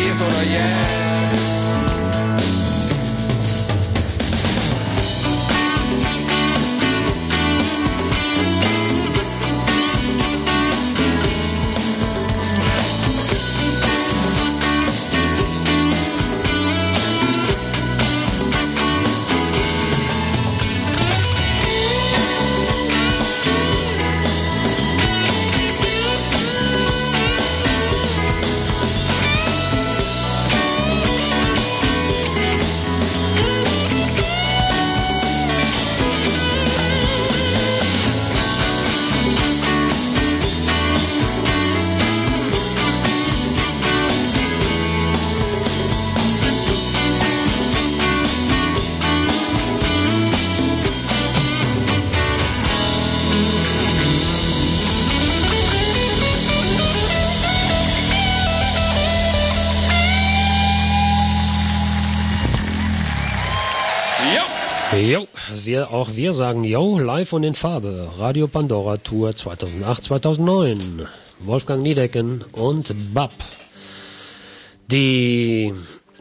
der in Kron yes oder yeah. Wir, auch wir sagen Jo, live und in Farbe. Radio Pandora Tour 2008-2009. Wolfgang Niedecken und Bab. Die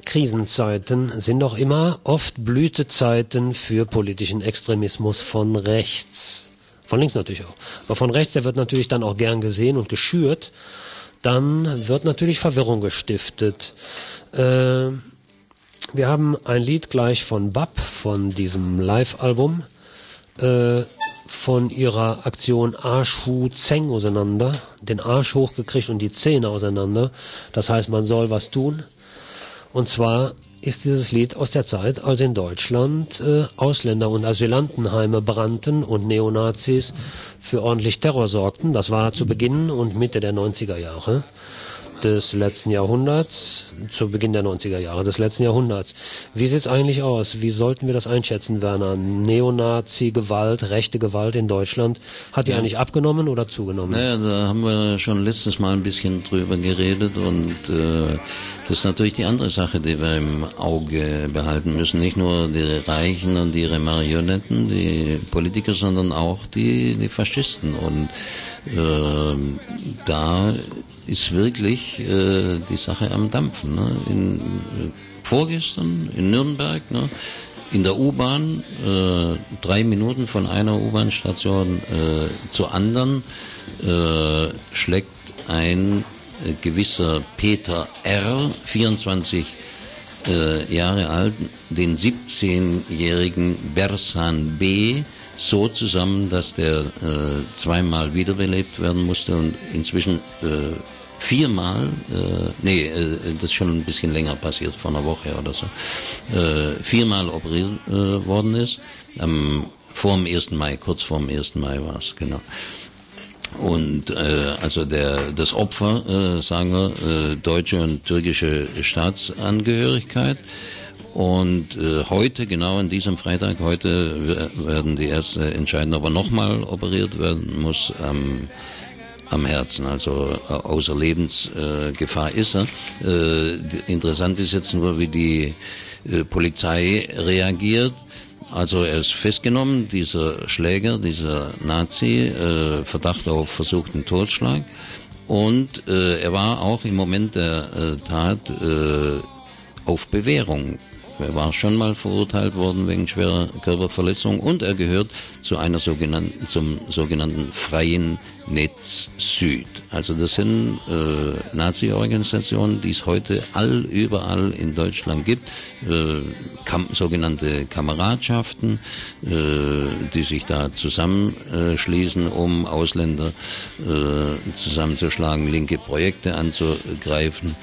Krisenzeiten sind doch immer oft Blütezeiten für politischen Extremismus von rechts. Von links natürlich auch. Aber von rechts, der wird natürlich dann auch gern gesehen und geschürt. Dann wird natürlich Verwirrung gestiftet. Äh, wir haben ein Lied gleich von Bab, von diesem Live-Album, äh, von ihrer Aktion Arsch, Hu, Zeng auseinander, den Arsch hochgekriegt und die Zähne auseinander. Das heißt, man soll was tun. Und zwar ist dieses Lied aus der Zeit, als in Deutschland äh, Ausländer- und Asylantenheime brannten und Neonazis für ordentlich Terror sorgten. Das war zu Beginn und Mitte der 90er Jahre des letzten Jahrhunderts, zu Beginn der 90er Jahre des letzten Jahrhunderts. Wie sieht's eigentlich aus? Wie sollten wir das einschätzen, Werner? Neonazi-Gewalt, rechte Gewalt in Deutschland, hat die Ja. eigentlich abgenommen oder zugenommen? Naja, da haben wir schon letztes Mal ein bisschen drüber geredet und äh, das ist natürlich die andere Sache, die wir im Auge behalten müssen. Nicht nur die Reichen und ihre Marionetten, die Politiker, sondern auch die, die Faschisten. Und äh, da ist wirklich äh, die Sache am Dampfen. Ne? In, äh, vorgestern in Nürnberg, ne? in der U-Bahn, äh, drei Minuten von einer U-Bahn-Station äh, zur anderen, äh, schlägt ein äh, gewisser Peter R., 24 äh, Jahre alt, den 17-jährigen Bersan B. so zusammen, dass der äh, zweimal wiederbelebt werden musste und inzwischen äh, viermal, äh, nee, äh, das ist schon ein bisschen länger passiert, vor einer Woche oder so, äh, viermal operiert äh, worden ist, am, vor dem 1. Mai, kurz vor dem 1. Mai war es, genau. Und äh, also der das Opfer, äh, sagen wir, äh, deutsche und türkische Staatsangehörigkeit. Und äh, heute, genau an diesem Freitag, heute wer- werden die Ärzte entscheiden, ob er nochmal operiert werden muss am, am Herzen, also äh, außer Lebensgefahr Gefahr ist er. Äh, interessant ist jetzt nur, wie die äh, Polizei reagiert. Also er ist festgenommen, dieser Schläger, dieser Nazi, Verdacht auf versuchten Totschlag. Und er war auch im Moment der Tat auf Bewährung. Er war schon mal verurteilt worden wegen schwerer Körperverletzung und er gehört zu einer sogenannten, zum sogenannten Freien Netz Süd. Also das sind äh, Nazi-Organisationen, die es heute all überall in Deutschland gibt, äh, kam, sogenannte Kameradschaften, äh, die sich da zusammenschließen, um Ausländer äh, zusammenzuschlagen, linke Projekte anzugreifen.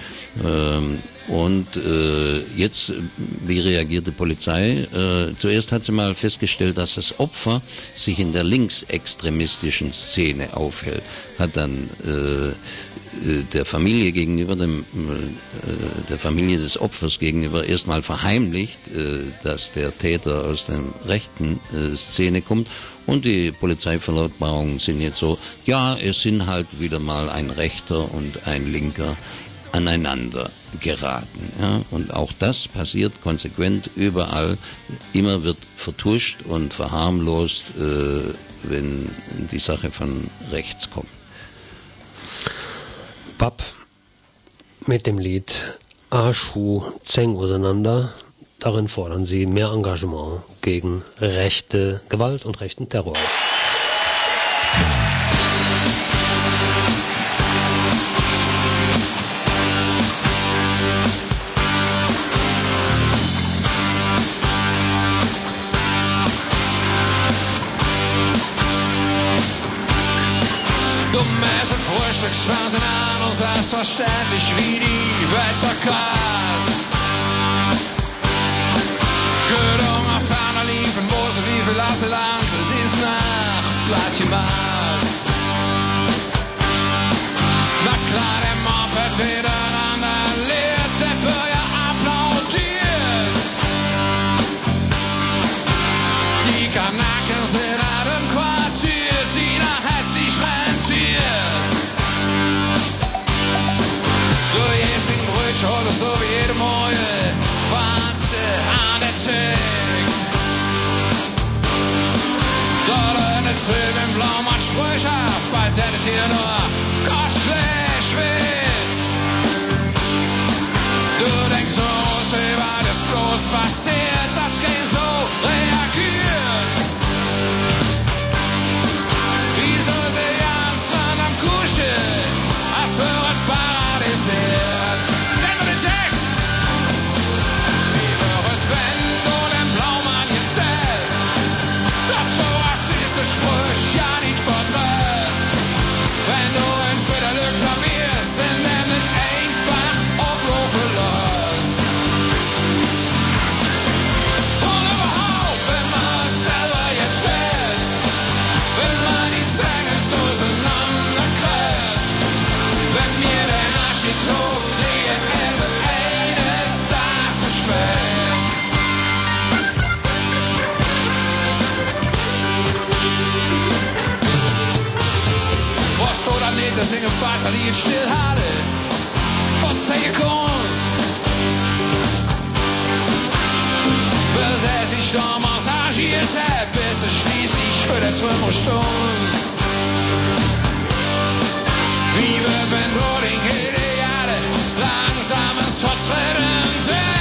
Ähm, und äh, jetzt, wie reagiert die Polizei? Äh, zuerst hat sie mal festgestellt, dass das Opfer sich in der linksextremistischen Szene aufhält. Hat dann äh, äh, der Familie gegenüber, dem, äh, der Familie des Opfers gegenüber erstmal verheimlicht, äh, dass der Täter aus der rechten äh, Szene kommt. Und die Polizeiverlautbarungen sind jetzt so, ja, es sind halt wieder mal ein Rechter und ein Linker aneinander geraten. Ja? Und auch das passiert konsequent überall. Immer wird vertuscht und verharmlost, äh, wenn die Sache von rechts kommt. Papp mit dem Lied Aschu Zeng auseinander. Darin fordern sie mehr Engagement gegen rechte Gewalt und rechten Terror. Verstandig wie die Welt zerklart. Auf ferner liefen, wo sie wie viel Land, dies Nacht bleibt maar weer mooie waanse aan het zee. Dort in het zwemmen blauw, maar spuis af, bij tennis hier nur Gott schlecht wird. Du denkst so, sie war das bloß passiert, hat kein so en fighter die het stilhouden van seconds. Bis er sich damals agiert hat, bis er schließlich für der 12 stund. Wie wir wenn du den Erde langsam ins Verzwirren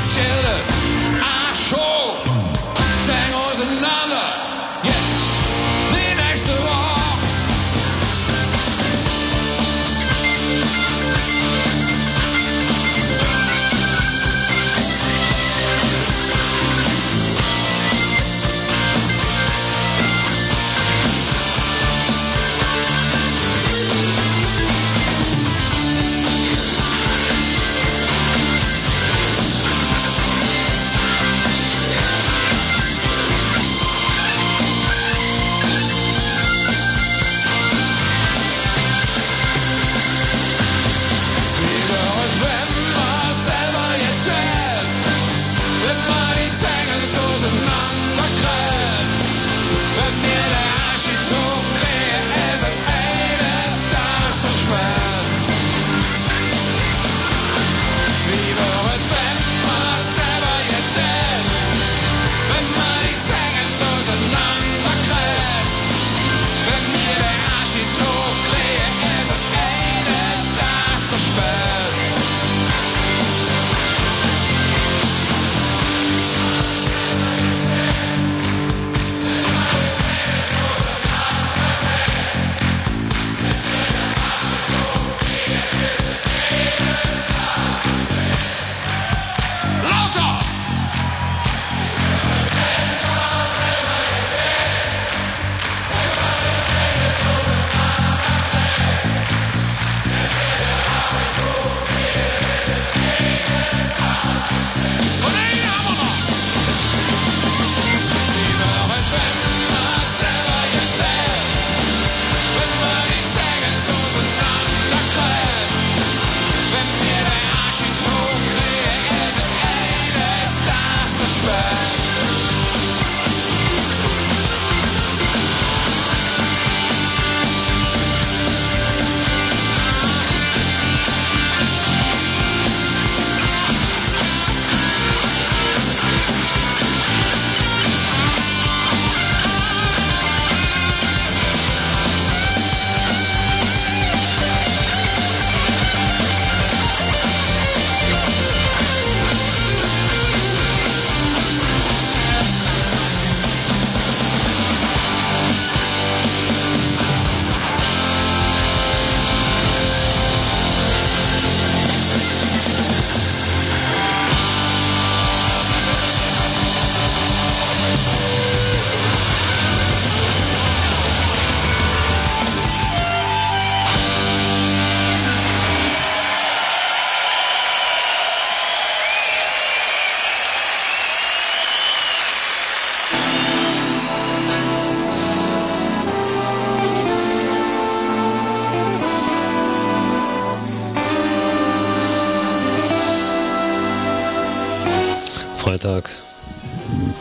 Philip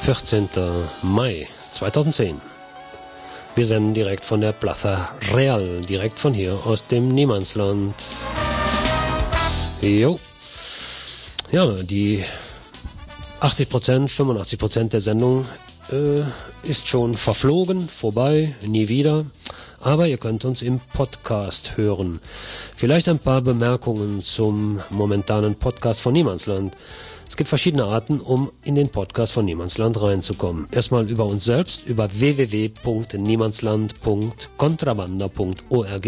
14. Mai 2010. Wir senden direkt von der Plaza Real, direkt von hier aus dem Niemandsland. Jo. Ja, die 80 Prozent, 85 Prozent der Sendung äh, ist schon verflogen, vorbei, nie wieder. Aber ihr könnt uns im Podcast hören. Vielleicht ein paar Bemerkungen zum momentanen Podcast von Niemandsland. Es gibt verschiedene Arten, um in den Podcast von Niemandsland reinzukommen. Erstmal über uns selbst, über www.niemandsland.kontrabanda.org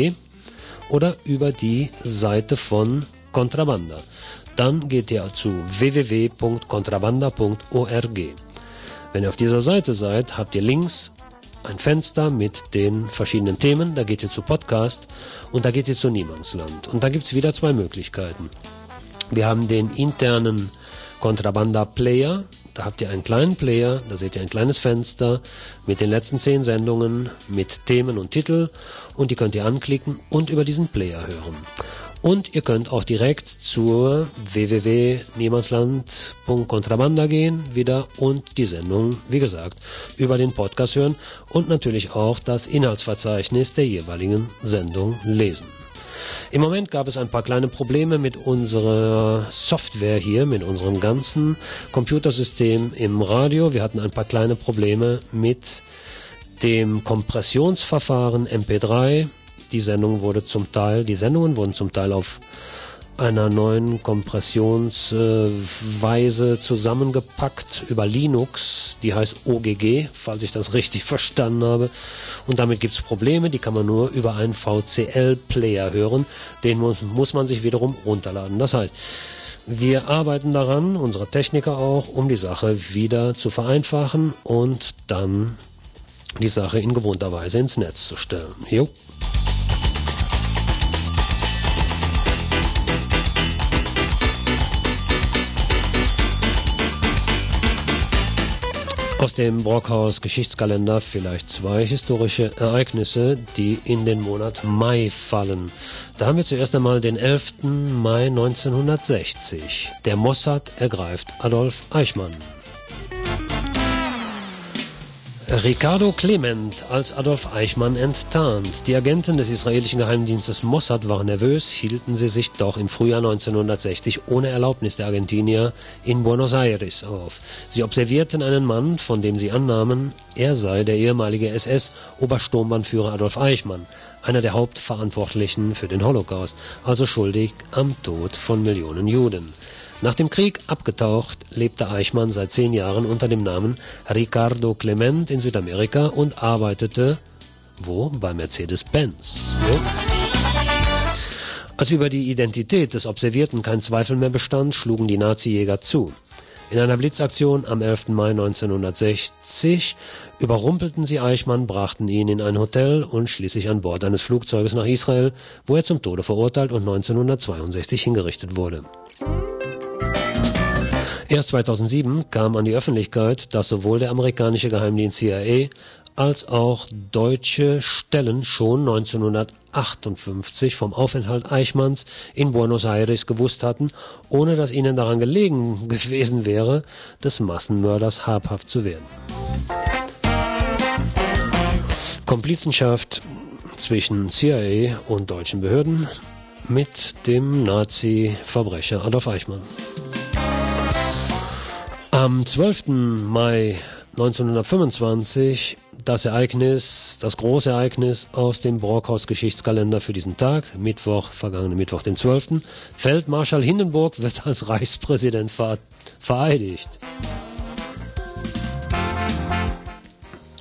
oder über die Seite von Kontrabanda. Dann geht ihr zu www.kontrabanda.org. Wenn ihr auf dieser Seite seid, habt ihr links ein Fenster mit den verschiedenen Themen. Da geht ihr zu Podcast und da geht ihr zu Niemandsland. Und da gibt's wieder zwei Möglichkeiten. Wir haben den internen Kontrabanda Player. Da habt ihr einen kleinen Player, da seht ihr ein kleines Fenster mit den letzten zehn Sendungen, mit Themen und Titel und die könnt ihr anklicken und über diesen Player hören. Und ihr könnt auch direkt zur www.niemandsland.kontrabanda gehen wieder und die Sendung, wie gesagt, über den Podcast hören und natürlich auch das Inhaltsverzeichnis der jeweiligen Sendung lesen. Im Moment gab es ein paar kleine Probleme mit unserer Software hier, mit unserem ganzen Computersystem im Radio. Wir hatten ein paar kleine Probleme mit dem Kompressionsverfahren MP3. Die Sendung wurde zum Teil, die Sendungen wurden zum Teil auf einer neuen Kompressionsweise zusammengepackt über Linux, die heißt OGG, falls ich das richtig verstanden habe. Und damit gibt's Probleme, die kann man nur über einen VCL-Player hören. Den muss, muss man sich wiederum runterladen. Das heißt, wir arbeiten daran, unsere Techniker auch, um die Sache wieder zu vereinfachen und dann die Sache in gewohnter Weise ins Netz zu stellen. Jo. Aus dem Brockhaus Geschichtskalender vielleicht zwei historische Ereignisse, die in den Monat Mai fallen. Da haben wir zuerst einmal den 11. Mai 1960. Der Mossad ergreift Adolf Eichmann. Ricardo Clement als Adolf Eichmann enttarnt. Die Agenten des israelischen Geheimdienstes Mossad waren nervös, hielten sie sich doch im Frühjahr 1960 ohne Erlaubnis der Argentinier in Buenos Aires auf. Sie observierten einen Mann, von dem sie annahmen, er sei der ehemalige SS-Obersturmbannführer Adolf Eichmann, einer der Hauptverantwortlichen für den Holocaust, also schuldig am Tod von Millionen Juden. Nach dem Krieg abgetaucht, lebte Eichmann seit zehn Jahren unter dem Namen Ricardo Clement in Südamerika und arbeitete wo? Bei Mercedes-Benz. Ja? Als über die Identität des Observierten kein Zweifel mehr bestand, schlugen die Nazi-Jäger zu. In einer Blitzaktion am 11. Mai 1960 überrumpelten sie Eichmann, brachten ihn in ein Hotel und schließlich an Bord eines Flugzeuges nach Israel, wo er zum Tode verurteilt und 1962 hingerichtet wurde. Erst 2007 kam an die Öffentlichkeit, dass sowohl der amerikanische Geheimdienst CIA als auch deutsche Stellen schon 1958 vom Aufenthalt Eichmanns in Buenos Aires gewusst hatten, ohne dass ihnen daran gelegen gewesen wäre, des Massenmörders habhaft zu werden. Komplizenschaft zwischen CIA und deutschen Behörden mit dem Nazi-Verbrecher Adolf Eichmann. Am 12. Mai 1925 das Ereignis, das große Ereignis aus dem Brockhaus Geschichtskalender für diesen Tag, Mittwoch, vergangenen Mittwoch, dem 12. Feldmarschall Hindenburg wird als Reichspräsident ver vereidigt.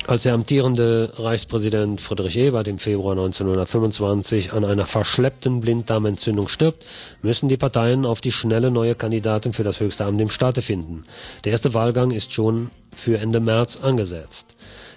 Als der amtierende Reichspräsident Friedrich Ebert im Februar 1925 an einer verschleppten Blinddarmentzündung stirbt, müssen die Parteien auf die schnelle neue Kandidatin für das höchste Amt im Staate finden. Der erste Wahlgang ist schon für Ende März angesetzt.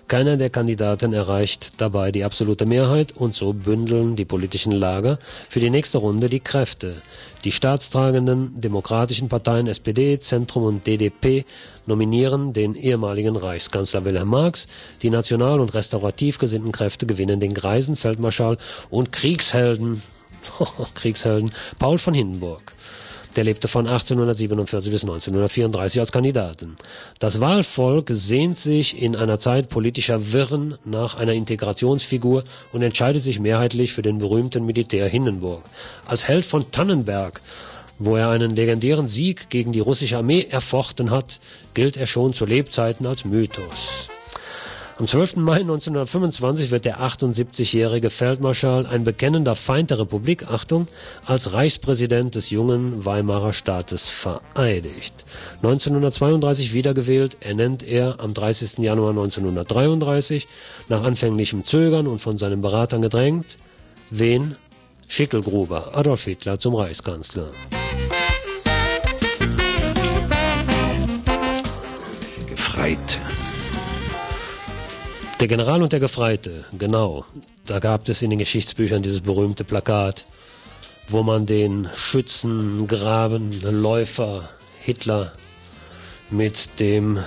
Keiner der Kandidaten erreicht dabei die absolute Mehrheit und so bündeln die politischen Lager für die nächste Runde die Kräfte. Die staatstragenden demokratischen Parteien SPD, Zentrum und DDP nominieren den ehemaligen Reichskanzler Wilhelm Marx, die national- und restaurativ gesinnten Kräfte gewinnen den greisen Feldmarschall und Kriegshelden, Kriegshelden Paul von Hindenburg. Der lebte von 1847 bis 1934 als Kandidatin. Das Wahlvolk sehnt sich in einer Zeit politischer Wirren nach einer Integrationsfigur und entscheidet sich mehrheitlich für den berühmten Militär Hindenburg. Als Held von Tannenberg wo er einen legendären Sieg gegen die russische Armee erfochten hat, gilt er schon zu Lebzeiten als Mythos. Am 12. Mai 1925 wird der 78-jährige Feldmarschall, ein bekennender Feind der Republik, Achtung, als Reichspräsident des jungen Weimarer Staates vereidigt. 1932 wiedergewählt, ernennt er am 30. Januar 1933, nach anfänglichem Zögern und von seinen Beratern gedrängt, wen? Schickelgruber, Adolf Hitler zum Reichskanzler. Gefreit. Der General und der Gefreite, genau. Da gab es in den Geschichtsbüchern dieses berühmte Plakat, wo man den Schützen, Graben, Läufer, Hitler mit dem,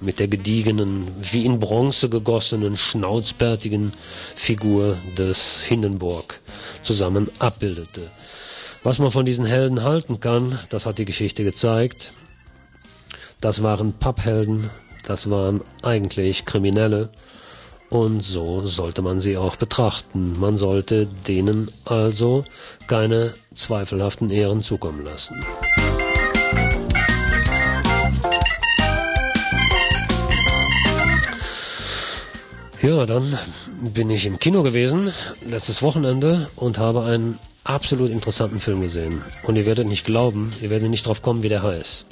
mit der gediegenen, wie in Bronze gegossenen, schnauzbärtigen Figur des Hindenburg zusammen abbildete. Was man von diesen Helden halten kann, das hat die Geschichte gezeigt. Das waren Papphelden, das waren eigentlich Kriminelle. Und so sollte man sie auch betrachten. Man sollte denen also keine zweifelhaften Ehren zukommen lassen. Ja, dann bin ich im Kino gewesen, letztes Wochenende, und habe einen absolut interessanten Film gesehen. Und ihr werdet nicht glauben, ihr werdet nicht drauf kommen, wie der heißt.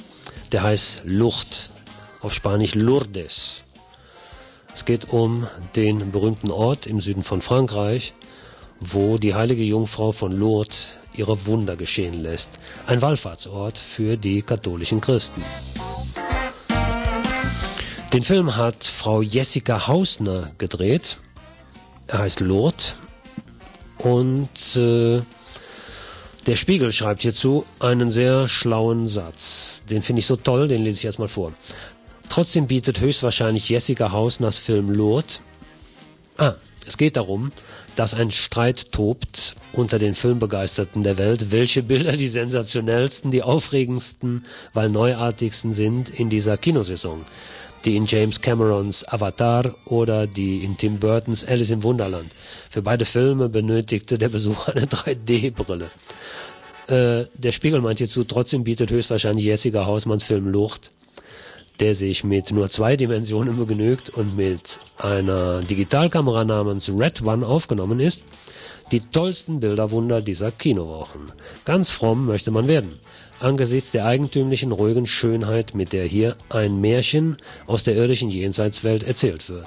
Der heißt Lucht, auf Spanisch Lourdes. Es geht um den berühmten Ort im Süden von Frankreich, wo die heilige Jungfrau von Lourdes ihre Wunder geschehen lässt. Ein Wallfahrtsort für die katholischen Christen. Den Film hat Frau Jessica Hausner gedreht. Er heißt Lourdes. Und äh, der Spiegel schreibt hierzu einen sehr schlauen Satz. Den finde ich so toll, den lese ich jetzt mal vor. Trotzdem bietet höchstwahrscheinlich Jessica Hausners Film Lourdes. Ah, es geht darum, dass ein Streit tobt unter den Filmbegeisterten der Welt, welche Bilder die sensationellsten, die aufregendsten, weil neuartigsten sind in dieser Kinosaison die in James Camerons Avatar oder die in Tim Burtons Alice im Wunderland. Für beide Filme benötigte der Besucher eine 3D-Brille. Äh, der Spiegel meint hierzu, trotzdem bietet höchstwahrscheinlich Jessica Hausmanns Film Lucht, der sich mit nur zwei Dimensionen begnügt und mit einer Digitalkamera namens Red One aufgenommen ist, die tollsten Bilderwunder dieser Kinowochen. Ganz fromm möchte man werden angesichts der eigentümlichen ruhigen Schönheit, mit der hier ein Märchen aus der irdischen Jenseitswelt erzählt wird.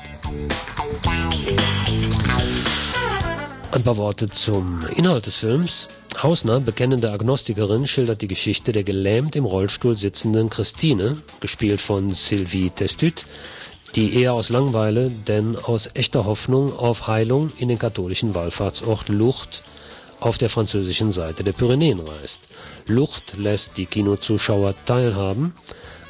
Ein paar Worte zum Inhalt des Films. Hausner, bekennende Agnostikerin, schildert die Geschichte der gelähmt im Rollstuhl sitzenden Christine, gespielt von Sylvie Testut, die eher aus Langweile, denn aus echter Hoffnung auf Heilung in den katholischen Wallfahrtsort Lucht auf der französischen Seite der Pyrenäen reist. Lucht lässt die Kinozuschauer teilhaben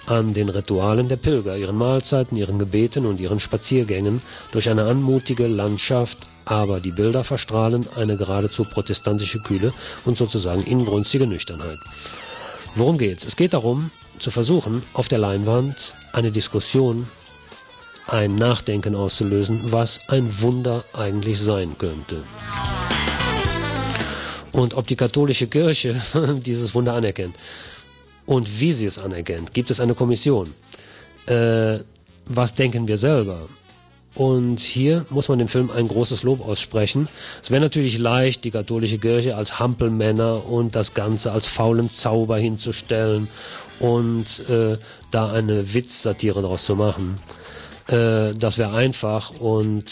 an den Ritualen der Pilger, ihren Mahlzeiten, ihren Gebeten und ihren Spaziergängen durch eine anmutige Landschaft, aber die Bilder verstrahlen eine geradezu protestantische Kühle und sozusagen inbrünstige Nüchternheit. Worum geht's? Es geht darum, zu versuchen, auf der Leinwand eine Diskussion, ein Nachdenken auszulösen, was ein Wunder eigentlich sein könnte und ob die katholische Kirche dieses Wunder anerkennt und wie sie es anerkennt. Gibt es eine Kommission? Äh, was denken wir selber? Und hier muss man dem Film ein großes Lob aussprechen. Es wäre natürlich leicht, die katholische Kirche als Hampelmänner und das Ganze als faulen Zauber hinzustellen und äh, da eine Witzsatire draus zu machen. Äh, das wäre einfach und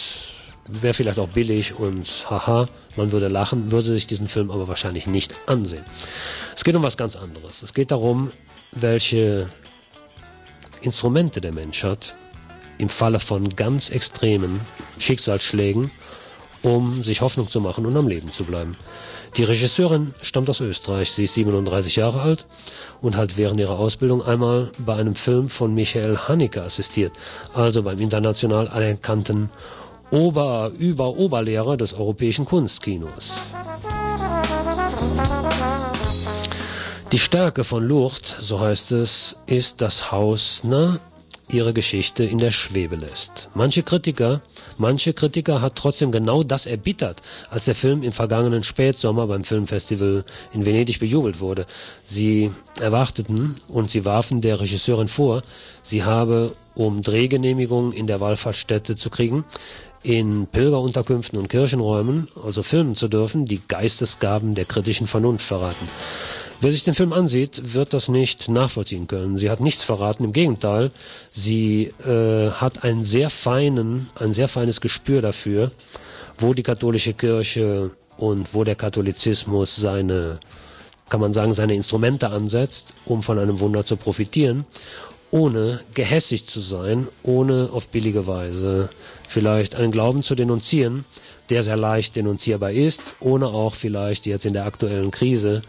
wäre vielleicht auch billig und haha, man würde lachen, würde sich diesen Film aber wahrscheinlich nicht ansehen. Es geht um was ganz anderes. Es geht darum, welche Instrumente der Mensch hat im Falle von ganz extremen Schicksalsschlägen, um sich Hoffnung zu machen und am Leben zu bleiben. Die Regisseurin stammt aus Österreich, sie ist 37 Jahre alt und hat während ihrer Ausbildung einmal bei einem Film von Michael Haneke assistiert, also beim international anerkannten Ober-, Über-, Oberlehrer des europäischen Kunstkinos. Die Stärke von Lourdes, so heißt es, ist, dass Hausner ihre Geschichte in der Schwebe lässt. Manche Kritiker, manche Kritiker hat trotzdem genau das erbittert, als der Film im vergangenen Spätsommer beim Filmfestival in Venedig bejubelt wurde. Sie erwarteten und sie warfen der Regisseurin vor, sie habe, um Drehgenehmigungen in der Wallfahrtsstätte zu kriegen, in Pilgerunterkünften und Kirchenräumen, also filmen zu dürfen, die Geistesgaben der kritischen Vernunft verraten. Wer sich den Film ansieht, wird das nicht nachvollziehen können. Sie hat nichts verraten, im Gegenteil, sie äh, hat einen sehr feinen, ein sehr feines Gespür dafür, wo die katholische Kirche und wo der Katholizismus seine, kann man sagen, seine Instrumente ansetzt, um von einem Wunder zu profitieren, ohne gehässig zu sein, ohne auf billige Weise vielleicht einen Glauben zu denunzieren, der sehr leicht denunzierbar ist, ohne auch vielleicht jetzt in der aktuellen Krise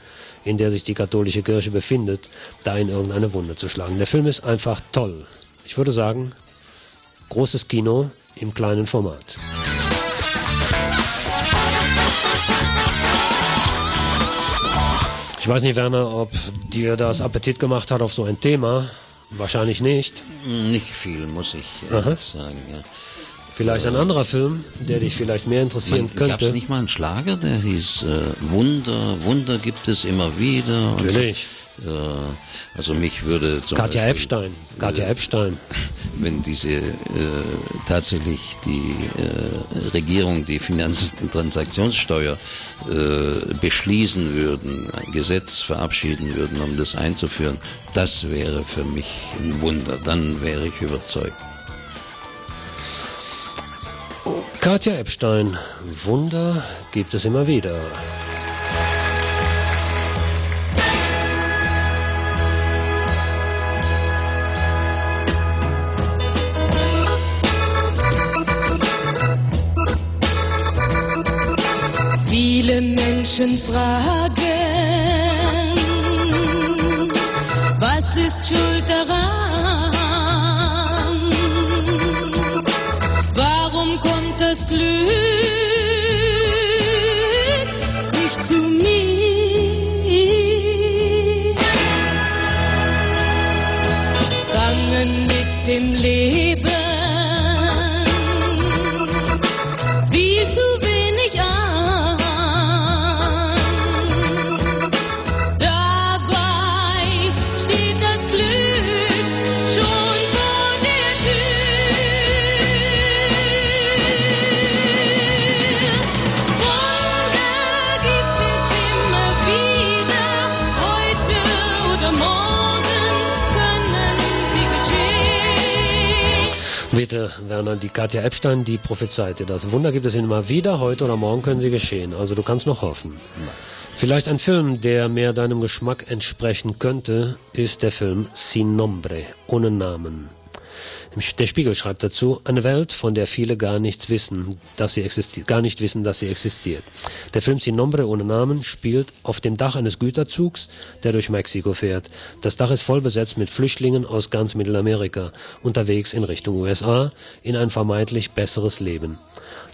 in der sich die katholische Kirche befindet, da in irgendeine Wunde zu schlagen. Der Film ist einfach toll. Ich würde sagen, großes Kino im kleinen Format. Ich weiß nicht, Werner, ob dir das Appetit gemacht hat auf so ein Thema. Wahrscheinlich nicht. Nicht viel, muss ich äh, sagen. Ja. Vielleicht ein anderer Film, der dich vielleicht mehr interessieren Gab es könnte. nicht mal einen Schlager, der hieß äh, Wunder, Wunder gibt es immer wieder. Natürlich. So. Äh, also mich würde zum Katja Beispiel, Epstein. Katja äh, Epstein. Wenn diese äh, tatsächlich die äh, Regierung die Finanztransaktionssteuer äh, beschließen würden, ein Gesetz verabschieden würden, um das einzuführen, das wäre für mich ein Wunder. Dann wäre ich überzeugt. Katja Epstein. Wunder gibt es immer wieder. Viele Menschen fragen, was ist schuld daran? Kommt Bitte, Werner, die Katja Epstein, die prophezeite das. Wunder gibt es immer wieder, heute oder morgen können sie geschehen. Also du kannst noch hoffen. Vielleicht ein Film, der mehr deinem Geschmack entsprechen könnte, ist der Film Sin Nombre, ohne Namen. Der Spiegel schreibt dazu, eine Welt, von der viele gar nichts wissen, dass sie existiert, gar nicht wissen, dass sie existiert. Der Film Sin Nombre ohne Namen spielt auf dem Dach eines Güterzugs, der durch Mexiko fährt. Das Dach ist voll besetzt mit Flüchtlingen aus ganz Mittelamerika, unterwegs in Richtung USA, in ein vermeintlich besseres Leben.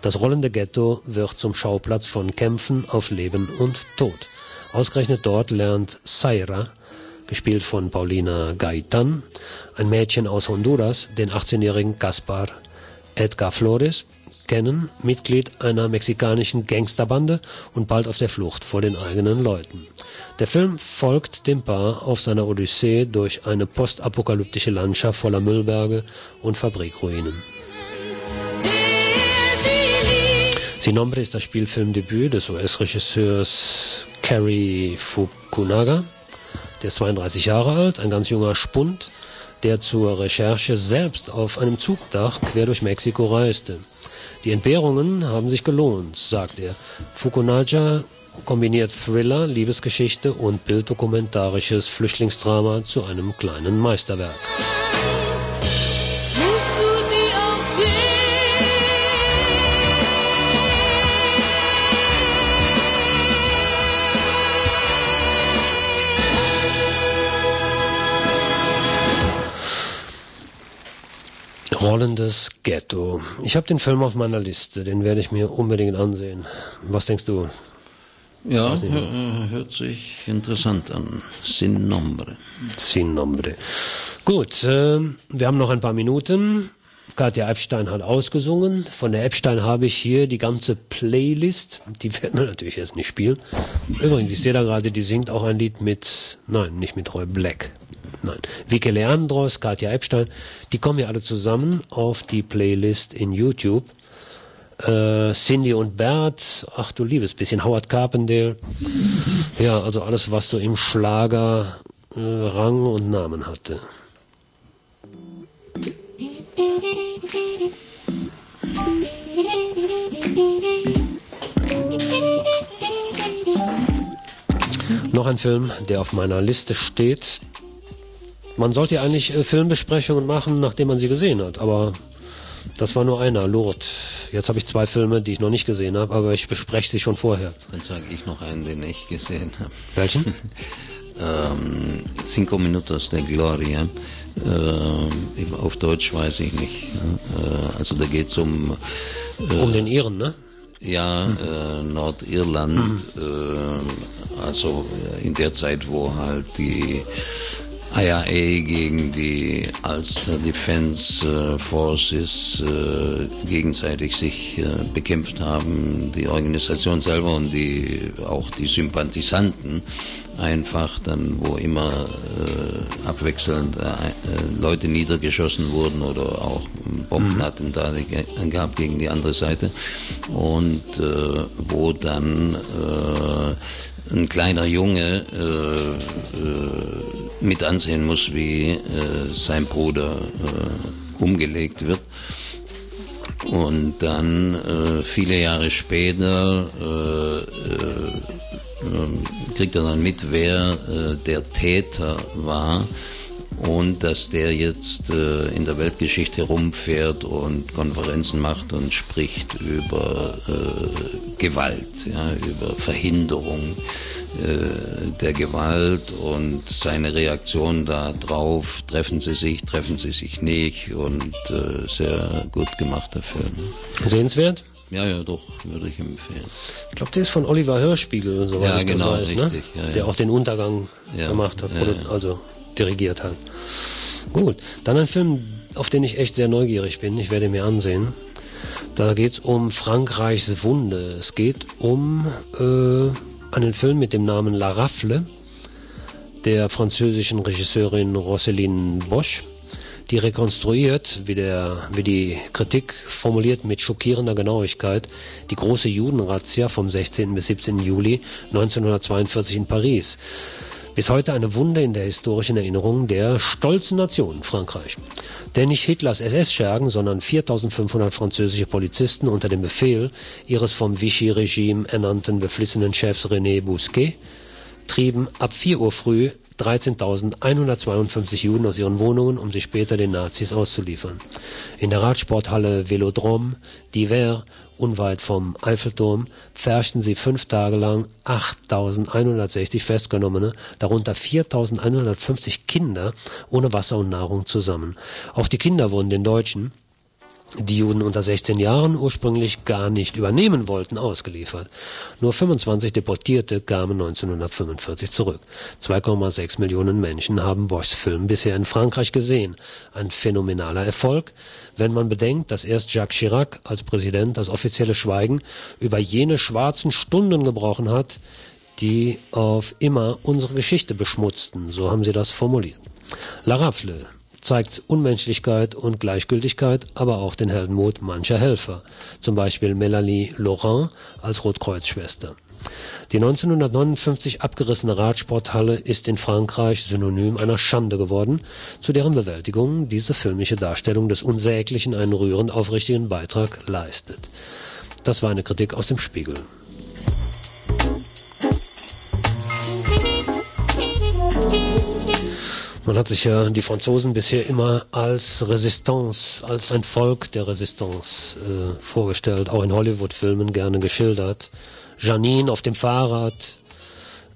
Das rollende Ghetto wird zum Schauplatz von Kämpfen auf Leben und Tod. Ausgerechnet dort lernt Saira, gespielt von Paulina Gaitan, ein Mädchen aus Honduras, den 18-jährigen Caspar Edgar Flores, kennen, Mitglied einer mexikanischen Gangsterbande und bald auf der Flucht vor den eigenen Leuten. Der Film folgt dem Paar auf seiner Odyssee durch eine postapokalyptische Landschaft voller Müllberge und Fabrikruinen. Sin Nombre ist das Spielfilmdebüt des US-Regisseurs Cary Fukunaga. Der ist 32 Jahre alt, ein ganz junger Spund, der zur Recherche selbst auf einem Zugdach quer durch Mexiko reiste. Die Entbehrungen haben sich gelohnt, sagt er. Fukunaga kombiniert Thriller, Liebesgeschichte und bilddokumentarisches Flüchtlingsdrama zu einem kleinen Meisterwerk. Musst du sie auch sehen? Rollendes Ghetto. Ich habe den Film auf meiner Liste, den werde ich mir unbedingt ansehen. Was denkst du? Ja, hört sich interessant an. Sin Nombre. Sin Nombre. Gut, ähm, wir haben noch ein paar Minuten. Katja Epstein hat ausgesungen. Von der Epstein habe ich hier die ganze Playlist. Die werden wir natürlich jetzt nicht spielen. Übrigens, ich sehe da gerade, die singt auch ein Lied mit, nein, nicht mit Roy Black. Nein, Vicky Leandros, Katja Epstein, die kommen hier alle zusammen auf die Playlist in YouTube. Äh, Cindy und Bert, ach du liebes bisschen, Howard Carpendale. Ja, also alles, was so im Schlager äh, Rang und Namen hatte. Noch ein Film, der auf meiner Liste steht. Man sollte ja eigentlich äh, Filmbesprechungen machen, nachdem man sie gesehen hat, aber das war nur einer, Lourdes. Jetzt habe ich zwei Filme, die ich noch nicht gesehen habe, aber ich bespreche sie schon vorher. Dann sage ich noch einen, den ich gesehen habe. Welchen? ähm, Cinco Minutos de Gloria. Ähm, auf Deutsch weiß ich nicht. Äh, also da geht es um... Äh, Um den Iren, ne? Ja, äh, Nordirland, äh, also äh, in der Zeit, wo halt die IRA gegen die Ulster Defense äh, Forces äh, gegenseitig sich äh, bekämpft haben, die Organisation selber und die auch die Sympathisanten einfach dann, wo immer äh, abwechselnd äh, Leute niedergeschossen wurden oder auch Bombenattentate ge gab gegen die andere Seite. Und äh, wo dann ein kleiner Junge äh, äh, mit ansehen muss, wie äh, sein Bruder äh, umgelegt wird. Und dann äh, viele Jahre später äh, äh, äh, kriegt er dann mit, wer der Täter war und dass der jetzt äh, in der Weltgeschichte rumfährt und Konferenzen macht und spricht über äh, Gewalt, ja, über Verhinderung äh, der Gewalt und seine Reaktion darauf, treffen sie sich, treffen sie sich nicht und äh, sehr gut gemachter Film. Sehenswert? Ja, ja, doch, würde ich empfehlen. Ich glaube, der ist von Oliver Hörspiegel, soweit Ja, ich genau, das weiß, ne? richtig, ja, der ja. auch den Untergang Ja, gemacht hat, ja, ja. also dirigiert hat. Gut, dann ein Film, auf den ich echt sehr neugierig bin. Ich werde ihn mir ansehen. Da geht es um Frankreichs Wunde. Es geht um äh, einen Film mit dem Namen La Rafle der französischen Regisseurin Rosseline Bosch, die rekonstruiert, wie, der, wie die Kritik formuliert mit schockierender Genauigkeit, die große Judenrazzia vom 16. bis 17. Juli 1942 in Paris. Bis heute eine Wunde in der historischen Erinnerung der stolzen Nation Frankreich. Denn nicht Hitlers SS-Schergen, sondern 4500 französische Polizisten unter dem Befehl ihres vom Vichy-Regime ernannten beflissenen Chefs René Bousquet trieben ab 4 Uhr früh 13.152 Juden aus ihren Wohnungen, um sie später den Nazis auszuliefern. In der Radsporthalle Velodrom, Divers, unweit vom Eiffelturm, pferchten sie fünf Tage lang 8.160 Festgenommene, darunter 4.150 Kinder ohne Wasser und Nahrung zusammen. Auch die Kinder wurden den Deutschen, die Juden unter 16 Jahren ursprünglich gar nicht übernehmen wollten, ausgeliefert. Nur 25 Deportierte kamen 1945 zurück. 2,6 Millionen Menschen haben Boschs Film bisher in Frankreich gesehen. Ein phänomenaler Erfolg, wenn man bedenkt, dass erst Jacques Chirac als Präsident das offizielle Schweigen über jene schwarzen Stunden gebrochen hat, die auf immer unsere Geschichte beschmutzten, so haben sie das formuliert. La Rafle zeigt Unmenschlichkeit und Gleichgültigkeit, aber auch den Heldenmut mancher Helfer, zum Beispiel Melanie Laurent als Rotkreuzschwester. Die 1959 abgerissene Radsporthalle ist in Frankreich synonym einer Schande geworden, zu deren Bewältigung diese filmische Darstellung des Unsäglichen einen rührend aufrichtigen Beitrag leistet. Das war eine Kritik aus dem Spiegel. Man hat sich ja die Franzosen bisher immer als Resistance, als ein Volk der Resistance äh, vorgestellt, auch in Hollywood-Filmen gerne geschildert. Janine auf dem Fahrrad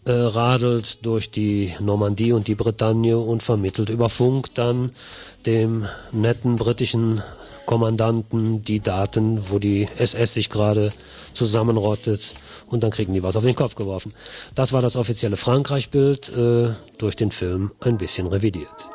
äh, radelt durch die Normandie und die Bretagne und vermittelt über Funk dann dem netten britischen Kommandanten die Daten, wo die SS sich gerade zusammenrottet und dann kriegen die was auf den Kopf geworfen. Das war das offizielle Frankreich-Bild, äh, durch den Film ein bisschen revidiert.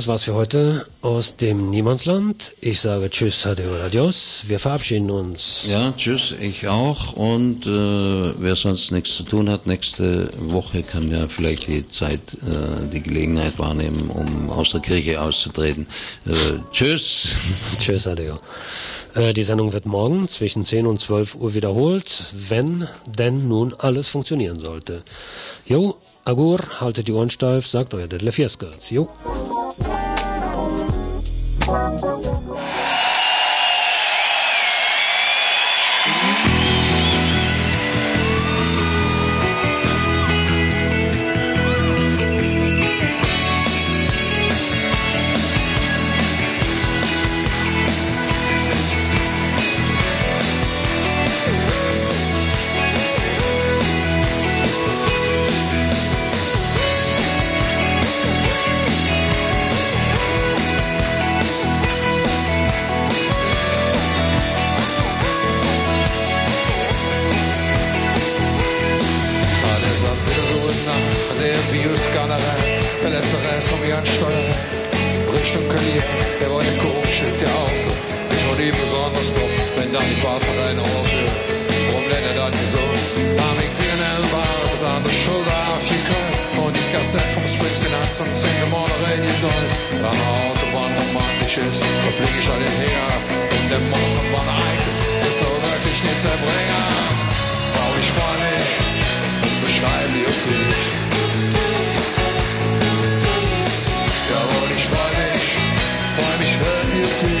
Das war's für heute aus dem Niemandsland. Ich sage Tschüss, Adeo, Adios. Wir verabschieden uns. Ja, tschüss, ich auch. Und äh, wer sonst nichts zu tun hat, nächste Woche kann ja vielleicht die Zeit, äh, die Gelegenheit wahrnehmen, um aus der Kirche auszutreten. Äh, tschüss. Tschüss, Adeo. Äh, die Sendung wird morgen zwischen 10 und 12 Uhr wiederholt, wenn denn nun alles funktionieren sollte. Jo, Agur, haltet die Ohren steif, sagt euer Detlef Jeskaerts. Jo. Alles Springsteen hat zum zehnten Mal reingedollt. Dann der Autobahn romantisch ist, da flieg ich halt her. Und der Mann von Van Eyck ist doch wirklich nicht der Bringer. Ich freu mich beschreiben wirklich. Jawohl, ich freu mich, freu mich wirklich. Klar,